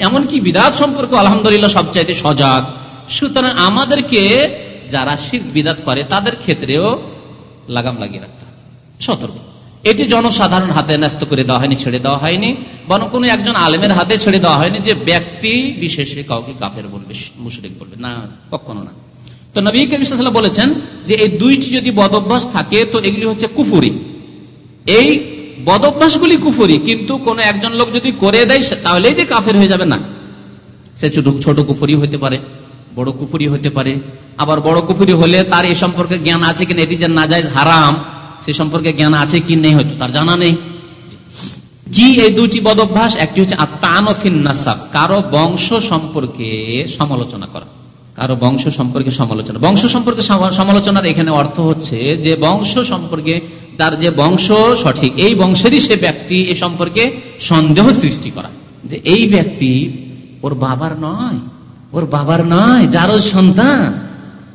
এমনকি বিদাত সম্পর্ক আলহামদুলিল্লাহ সবচাইতে সজাগ। সুতরাং আমাদেরকে যারা শির বিদাত করে, তাদের ক্ষেত্রেও লাগাম লাগিয়ে রাখতে হবে। সতর্ক। এটি জনসাধারণ হাতে ন্যস্ত করে দেওয়া হয়নি, ছেড়ে দেওয়া হয়নি। বরং কোনো একজন আলেমের হাতে ছেড়ে দেওয়া হয়নি যে ব্যক্তি বিশেষে কাউকে কাফের বলবে মুশরিক বলবে। না, কখনো না। তো নবী কবিসাল্লাহ বলেছেন যে এই দুইটি যদি বদভ্যাস থাকে, তো এগুলি হচ্ছে কুফুরি। এই বদভ্যাসগুলি কুফুরি, কিন্তু কোন একজন লোক যদি করে দেয় তাহলেই যে কাফের হয়ে যাবে না। সে ছোট ছোট কুফুরি হতে পারে, বড় কুফুরি হতে পারে। আবার বড় কুফুরি হলে তার এই সম্পর্কে জ্ঞান আছে কিনা, এটি যে নাজাইজ হারাম সে সম্পর্কে জ্ঞান আছে কি নেই হয়তো, তার জানা নেই। কি এই দুটি বদভ্যাস একটি হচ্ছে কারও বংশ সম্পর্কে সমালোচনা করা। কারও বংশ সম্পর্কে সমালোচনা। বংশ সম্পর্কে সমালোচনার এখানে অর্থ হচ্ছে যে বংশ সম্পর্কে, তার যে বংশ সঠিক, এই বংশেরই সে ব্যক্তি এ সম্পর্কে সন্দেহ সৃষ্টি করা। যে এই ব্যক্তি ওর বাবার নয়, ওর বাবার নয় যার সন্তান।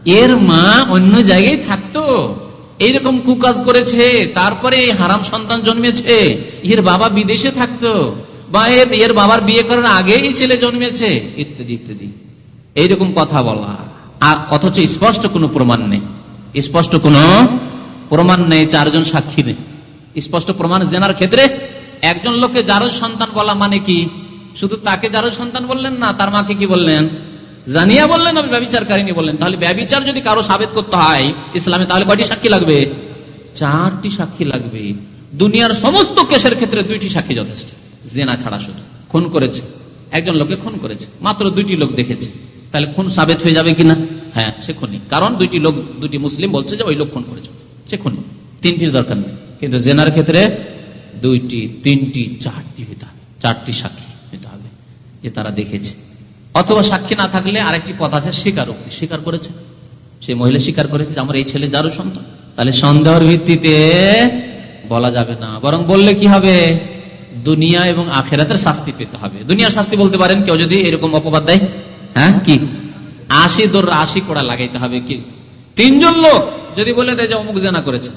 এর মা অন্য জায়গায় থাকতো। এইরকম কুকাজ করেছে, তারপরে এই হারাম সন্তান জন্মেছে। এর বাবা বিদেশে থাকতো, বা এর বাবার বিয়ে করার আগেই ছেলে জন্মেছে, ইত্যাদি ইত্যাদি। এইরকম কথা বলা। আর অথচ স্পষ্ট কোনো প্রমাণ নেই। স্পষ্ট কোনো প্রমাণ নেই, চারজন সাক্ষী নেই। স্পষ্ট প্রমাণ জেনার ক্ষেত্রে একজন লোককে যারো সন্তান বলা মানে কি? শুধু তাকে যারো সন্তান বললেন না, তার মাকে কি বললেন? জানিয়া বললেন আমি ব্যবচারকারিনী বললেন। তাহলে ব্যবচার যদি কারও সাবেত করতে হয়, ইসলামে তাহলে কয়টি সাক্ষী লাগবে? চারটি সাক্ষী লাগবে। দুনিয়ার সমস্ত কেসের ক্ষেত্রে দুইটি সাক্ষী যথেষ্ট। জেনা ছাড়া শুধু। খুন করেছে। একজন লোকে খুন করেছে। মাত্র দুইটি লোক দেখেছে। তাহলে খুন সাবেত হয়ে যাবে কিনা? হ্যাঁ সে খুনি। কারণ দুইটি লোক দুটি মুসলিম বলছে যে ওই লোক খুন করেছে। সে খুনি। তিনটির দরকার নেই। কিন্তু জেনার ক্ষেত্রে দুইটি, তিনটি, চারটি হইতে হবে। চারটি সাক্ষী হইতে হবে যে তারা দেখেছে। অথবা সাক্ষী না থাকলে আরেকটি পথ আছে স্বীকারোক্তি। স্বীকার করেছে? সেই মহিলা স্বীকার করেছে আমার এই ছেলে যারও সন্তান। তাহলে সন্দেহের ভিত্তিতে বলা যাবে না। বরং বললে কি হবে? দুনিয়া এবং আখেরাতের শাস্তি পেতে হবে। দুনিয়ার শাস্তি বলতে পারেন, কেউ যদি এরকম অপবাদ দেয় হ্যাঁ কি? আশি দোর আশি কোড়া লাগাইতে হবে কি? তিনজন লোক যদি বলে দেয় যে, অমুক জেনা করেছে।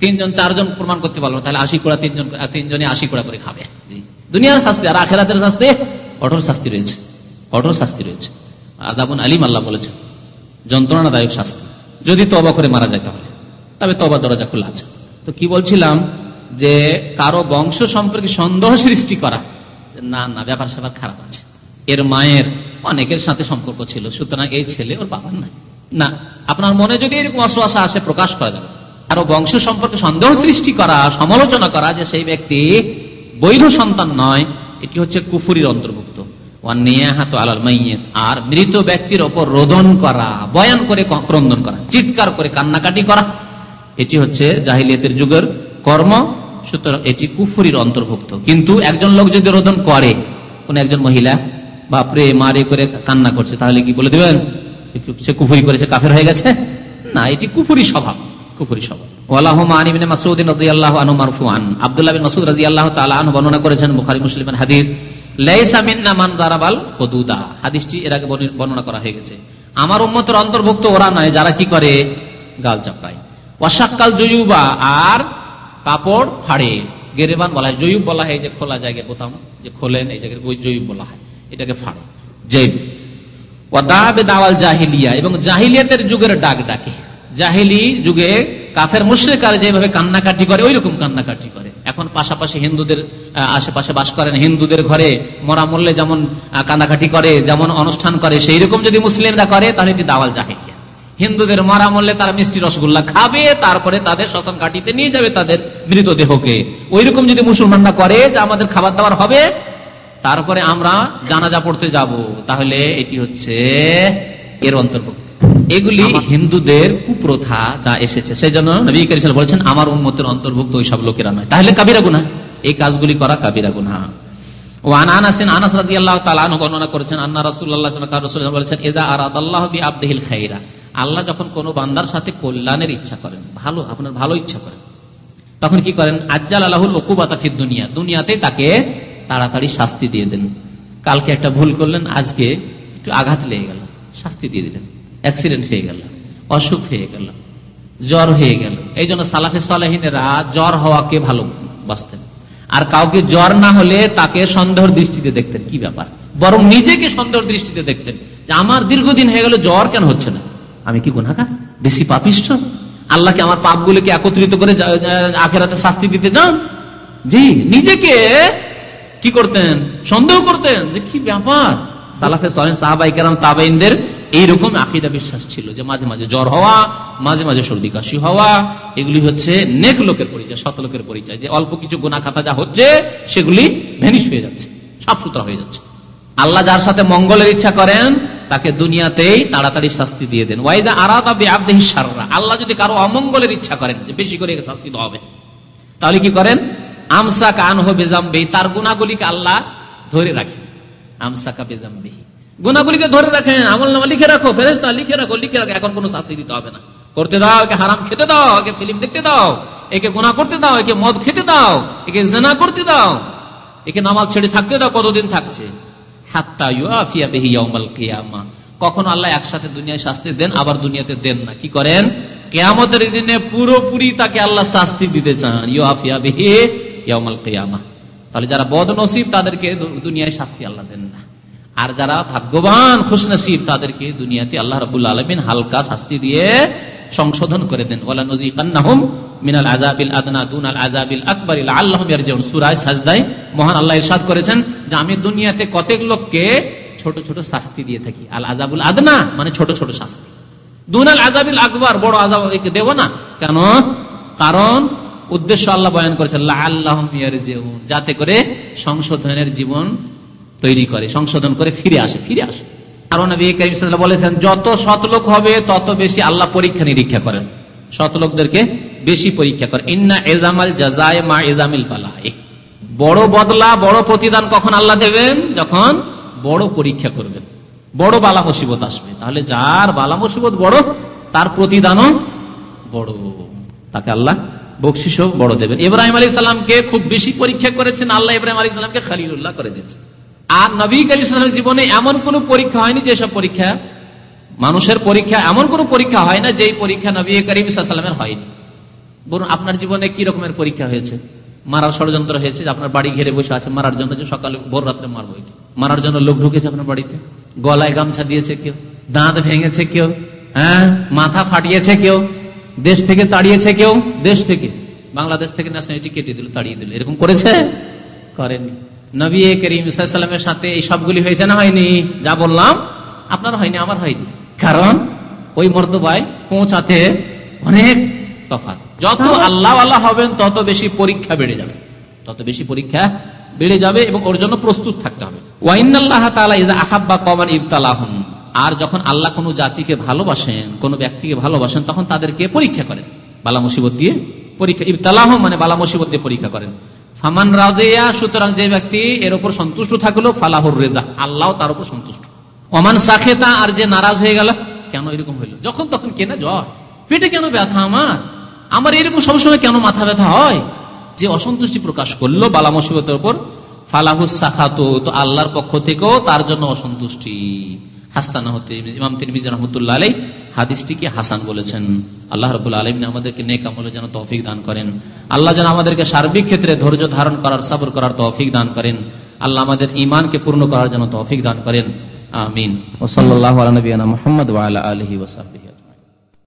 তিনজন, চারজন প্রমাণ করতে পারল তাহলে আশি কোড়া তিনজন তিনজনে আশি কোড়া করে খাবে। দুনিয়ার শাস্তি আর আখেরাতের শাস্তি, কঠোর শাস্তি রয়েছে। কঠোর শাস্তি রয়েছে। আজাবুন আলিম আল্লাহ বলেছেন, যন্ত্রণাদায়ক শাস্তি। যদি তবা করে মারা যায় তাহলে। তবে তবা দরজা খোলা আছে। তো কি বলছিলাম যে, কারও বংশ সম্পর্কে সন্দেহ সৃষ্টি করা, না না, ব্যাপার স্যাপার খারাপ আছে। এর মায়ের অনেকের সাথে সম্পর্ক ছিল, সুতরাং এই ছেলে ওর বাবার নাই। না, আপনার মনে যদি এরকম অশ্বাসা আসে, প্রকাশ করা যাবে। আরও বংশ সম্পর্কে সন্দেহ সৃষ্টি করা, সমালোচনা করা যে সেই ব্যক্তি বৈধ সন্তান নয়, এটি হচ্ছে কুফুরির অন্তর্ভুক্ত। আর মৃত ব্যক্তির ওপর রোদন করা, বয়ান করে ক্রন্দন করা, চিৎকার করে কান্নাকাটি করা, এটি হচ্ছে জাহিলিয়তের যুগের কর্ম। সুতরাং এটি কুফুরির অন্তর্ভুক্ত। কিন্তু একজন লোক যদি রোদন করে, কোন একজন মহিলা, বাপরে, মারে করে কান্না করছে, তাহলে কি বলে দেবেন? সে কুফুরি করেছে, কাফের হয়ে গেছে? না, এটি কুফুরি স্বভাব কুফুরি স্বভাব। আব্দুল্লাহ মাসুদ রাজি আল্লাহ বর্ণনা করেছেন বুখারী হাদিস। বর্ণনা করা হয়ে গেছে। আমার অন্তর্ভুক্ত ওরা নয়, যারা কি করে? গাল চাপায়। অশাক্কাল জয়ুবা, আর কাপড় ফাড়ে। গেরেবান বলা হয়। জয়ুব বলা হয় যে খোলা জায়গায় বোতাম, যে খোলেন, এই জায়গায় জয়ুব বলা হয়। এটাকে ফাড়ে। জৈব দাওয়াল জাহিলিয়া, এবং জাহিলিয়াতের যুগের ডাক ডাকে। জাহিলি যুগে কাফের মুশ্রিকার যেভাবে কান্নাকাটি করে ওই রকম কান্নাকাটি করে। এখন পাশাপাশি হিন্দুদের আশেপাশে বাস করেন হিন্দুদের ঘরে মরা মরলে যেমন কান্নাকাটি করে, যেমন অনুষ্ঠান করে সেই রকম যদি মুসলিমরা করে, তাহলে এটি দাওয়াল জাহিলিয়া। হিন্দুদের মারা মরলে তারা মিষ্টি রসগোল্লা খাবে, তারপরে তাদের শ্মশান কাটিতে নিয়ে যাবে তাদের মৃতদেহকে। ওই রকম যদি মুসলমানরা করে যে আমাদের খাবার দাবার হবে, তারপরে আমরা জানাজা পড়তে যাব। তাহলে এটি হচ্ছে এর অন্তর্ভুক্ত। এগুলি হিন্দুদের কুপ্রথা যা এসেছে। সেই জন্য নবী করিসাল বলেছেন আমার উন্মতের অন্তর্ভুক্ত ওই সব লোকেরা নয়। তাহলে কাবিরা গুনা এই কাজগুলি করা কাবিরা গুনা আল্লাহ যখন কোন বান্দার সাথে কল্যাণের ইচ্ছা করেন ভালো আপনার ভালো ইচ্ছা করেন তখন কি করেন? আজ্জাল আল্লাহুল ওকুবাতাফির দুনিয়া। দুনিয়াতে তাকে তাড়াতাড়ি শাস্তি দিয়ে দেন কালকে একটা ভুল করলেন আজকে একটু আঘাত লেগে গেল শাস্তি দিয়ে দিলেন। অ্যাক্সিডেন্ট হয়ে গেল, অসুখ হয়ে গেল, জ্বর হয়ে গেল। এই জন্য সালাফে সালাহিনেরা জ্বর হওয়াকে ভালোবাসতেন আর কাউকে জ্বর না হলে তাকে সন্দেহর দৃষ্টিতে দেখতেন। কি ব্যাপার? বরং নিজেকে সন্দেহর দৃষ্টিতে দেখতেন যে আমার দীর্ঘদিন হয়ে গেল, জ্বর কেন হচ্ছে না? আমি কি গুণাগার বেশি পাপিষ্ঠ আল্লাহকে আমার পাপগুলোকে একত্রিত করে আখেরাতে শাস্তি দিতে চান? জি, নিজেকে কি করতেন? সন্দেহ করতেন যে কি ব্যাপার? সালাফে সাহাবাই কেরাম তাবাইনদের এইরকম আকিদা বিশ্বাস ছিল যে মাঝে মাঝে জ্বর হওয়া, মাঝে মাঝে সর্দি কাশি হওয়া, এগুলি হচ্ছে নেক লোকের পরিচয় শত লোকের পরিচয়, যে অল্প কিছু গুণা খাতা যা হচ্ছে সেগুলি ভেনিশ হয়ে যাচ্ছে, সাফ সুতরা হয়ে যাচ্ছে। আল্লাহ যার সাথে মঙ্গলের ইচ্ছা করেন, তাকে দুনিয়াতেই তাড়াতাড়ি শাস্তি দিয়ে দেন। ওয়াইদা আরাদা আবদেহি সাররা আল্লাহ যদি কারও অমঙ্গলের ইচ্ছা করেন, যে বেশি করে শাস্তি দেওয়া হবে, তাহলে কি করেন? আমসা কান বেজাম্বে তার গুণাগুলিকে আল্লাহ ধরে রাখেন। ধরে রাখেন আমল নামা লিখে রাখো লিখে রাখো লিখে রাখো, এখন কোনো শাস্তি দিতে হবে না। করতে দাও, একে হারাম খেতে দাও, একে ফিল্ম দেখতে দাও, একে গুণা করতে দাও, একে মদ খেতে দাও, একে জেনা করতে দাও, একে নামাজ ছেড়ে থাকতে দাও, কতদিন থাকছে? কখনো আল্লাহ একসাথে দুনিয়ায় শাস্তি দেন, আবার দুনিয়াতে দেন না। কি করেন? কেয়ামতের দিনে পুরোপুরি তাকে আল্লাহ শাস্তি দিতে চান। ইউআফিয়া বেহি ইয়ামাল কেয়ামা। তাহলে যারা বদ নসিব তাদেরকে দুনিয়ায় শাস্তি আল্লাহ দেন না। আর যারা ভাগ্যবান, খুশনসিব, তাদেরকে দুনিয়াতে আল্লাহ রবুল্লা আলমিন হালকা শাস্তি দিয়ে সংশোধন করে দেন। ওলা নজি কান্নাহম আমি দুনিয়াতে লোককে ছোট ছোট শাস্তি দিয়ে থাকি। আল আদনা মানে ছোট ছোট শাস্তি। দুনাল আকবর বড় না। কেন? কারণ উদ্দেশ্য আল্লাহ বয়ান করেছেন আল্লাহ যাতে করে সংশোধনের জীবন তৈরি করে, সংশোধন করে ফিরে আসে ফিরে আসে। বলেছেন, যত শতলোক হবে, তত বেশি আল্লাহ পরীক্ষা নিরীক্ষা করেন। শতলোকদেরকে বেশি পরীক্ষা করে ইন্না এজামাল জাজায় মা এজামিল পালায় বড় বদলা, বড় প্রতিদান কখন আল্লাহ দেবেন? যখন বড় পরীক্ষা করবেন। বড় বালা মুসিবত আসবে। তাহলে যার বালা মুসিবত বড়, তার প্রতিদানও বড়। তাকে আল্লাহ বকশিসও বড় দেবেন। ইব্রাহিম আলী সাল্লামকে খুব বেশি পরীক্ষা করেছেন, আল্লাহ ইব্রাহিম আলী সাল্লামকে খালিলুল্লাহ করে দিয়েছেন। আর নবী কালিমের জীবনে এমন কোন পরীক্ষা হয়নি যেসব পরীক্ষা, মানুষের পরীক্ষা, এমন কোন পরীক্ষা হয় না যেই পরীক্ষা নবী করিম সাল্লামের হয়নি। বলুন আপনার জীবনে কি রকমের পরীক্ষা হয়েছে? মারার ষড়যন্ত্র হয়েছে আপনার বাড়ি ঘিরে বসে আছে, মারার জন্য যে সকালে ভোর রাত্রে মারবো মারার জন্য লোক ঢুকেছে আপনার বাড়িতে, গলায় গামছা দিয়েছে কেউ, দাঁত ভেঙেছে কেউ হ্যাঁ মাথা ফাটিয়েছে কেউ দেশ থেকে তাড়িয়েছে কেউ? দেশ থেকে। বাংলাদেশ থেকে ন্যাশনালিটি কেটে দিল, তাড়িয়ে দিল। এরকম করেছে? করেনি। নবী করিম সাল্লামের সাথে এই সবগুলি হয়েছে না হয়নি? যা বললাম, আপনার হয়নি, আমার হয়নি। কারণ ওই মর্তবায় পৌঁছাতে অনেক তফাত যত আল্লাহ আল্লাহ হবেন, তত বেশি পরীক্ষা বেড়ে যাবে। তত বেশি পরীক্ষা বেড়ে যাবে এবং ওর জন্য প্রস্তুত থাকতে হবে। আর যখন আল্লাহ কোনো জাতিকে ভালোবাসেন, কোন ব্যক্তিকে ভালোবাসেন, তখন তাদেরকে পরীক্ষা করেন। বালা মুসিবত দিয়ে পরীক্ষা, ইবতালাহ মানে বালা মুসিবত দিয়ে পরীক্ষা করেন। ফামান রাজেয়া, সুতরাং যে ব্যক্তি এর উপর সন্তুষ্ট থাকল, ফালাহুর রেজা, আল্লাহ তার উপর সন্তুষ্ট। অমান সাখেতা, আর যে নারাজ হয়ে গেল, কেন এরকম হইল? যখন তখন কেনা জ্বর? পেটে কেন ব্যথা আমার? আমার এরকম সবসময় কেন মাথা ব্যথা হয়? যে অসন্তুষ্টি প্রকাশ করল বালা মুসিবতের উপর, ফালাহুস সাখাতো, তো আল্লাহর পক্ষ থেকেও তার জন্য অসন্তুষ্টি। হাস্তানা হতে ইমাম তিরমিজ রহমতুল্লাহ আলাই হাদিসটিকে হাসান বলেছেন। আল্লাহ রবুল্লা আলমিন আমাদেরকে নেক আমলে যেন তৌফিক দান করেন। আল্লাহ যেন আমাদেরকে সার্বিক ক্ষেত্রে ধৈর্য ধারণ করার, সাবর করার তৌফিক দান করেন। আল্লাহ আমাদের ইমানকে পূর্ণ করার জন্য তৌফিক দান করেন। আমিন। ওসল্লাহ নবীনা মোহাম্মদ আলহি ওসাহি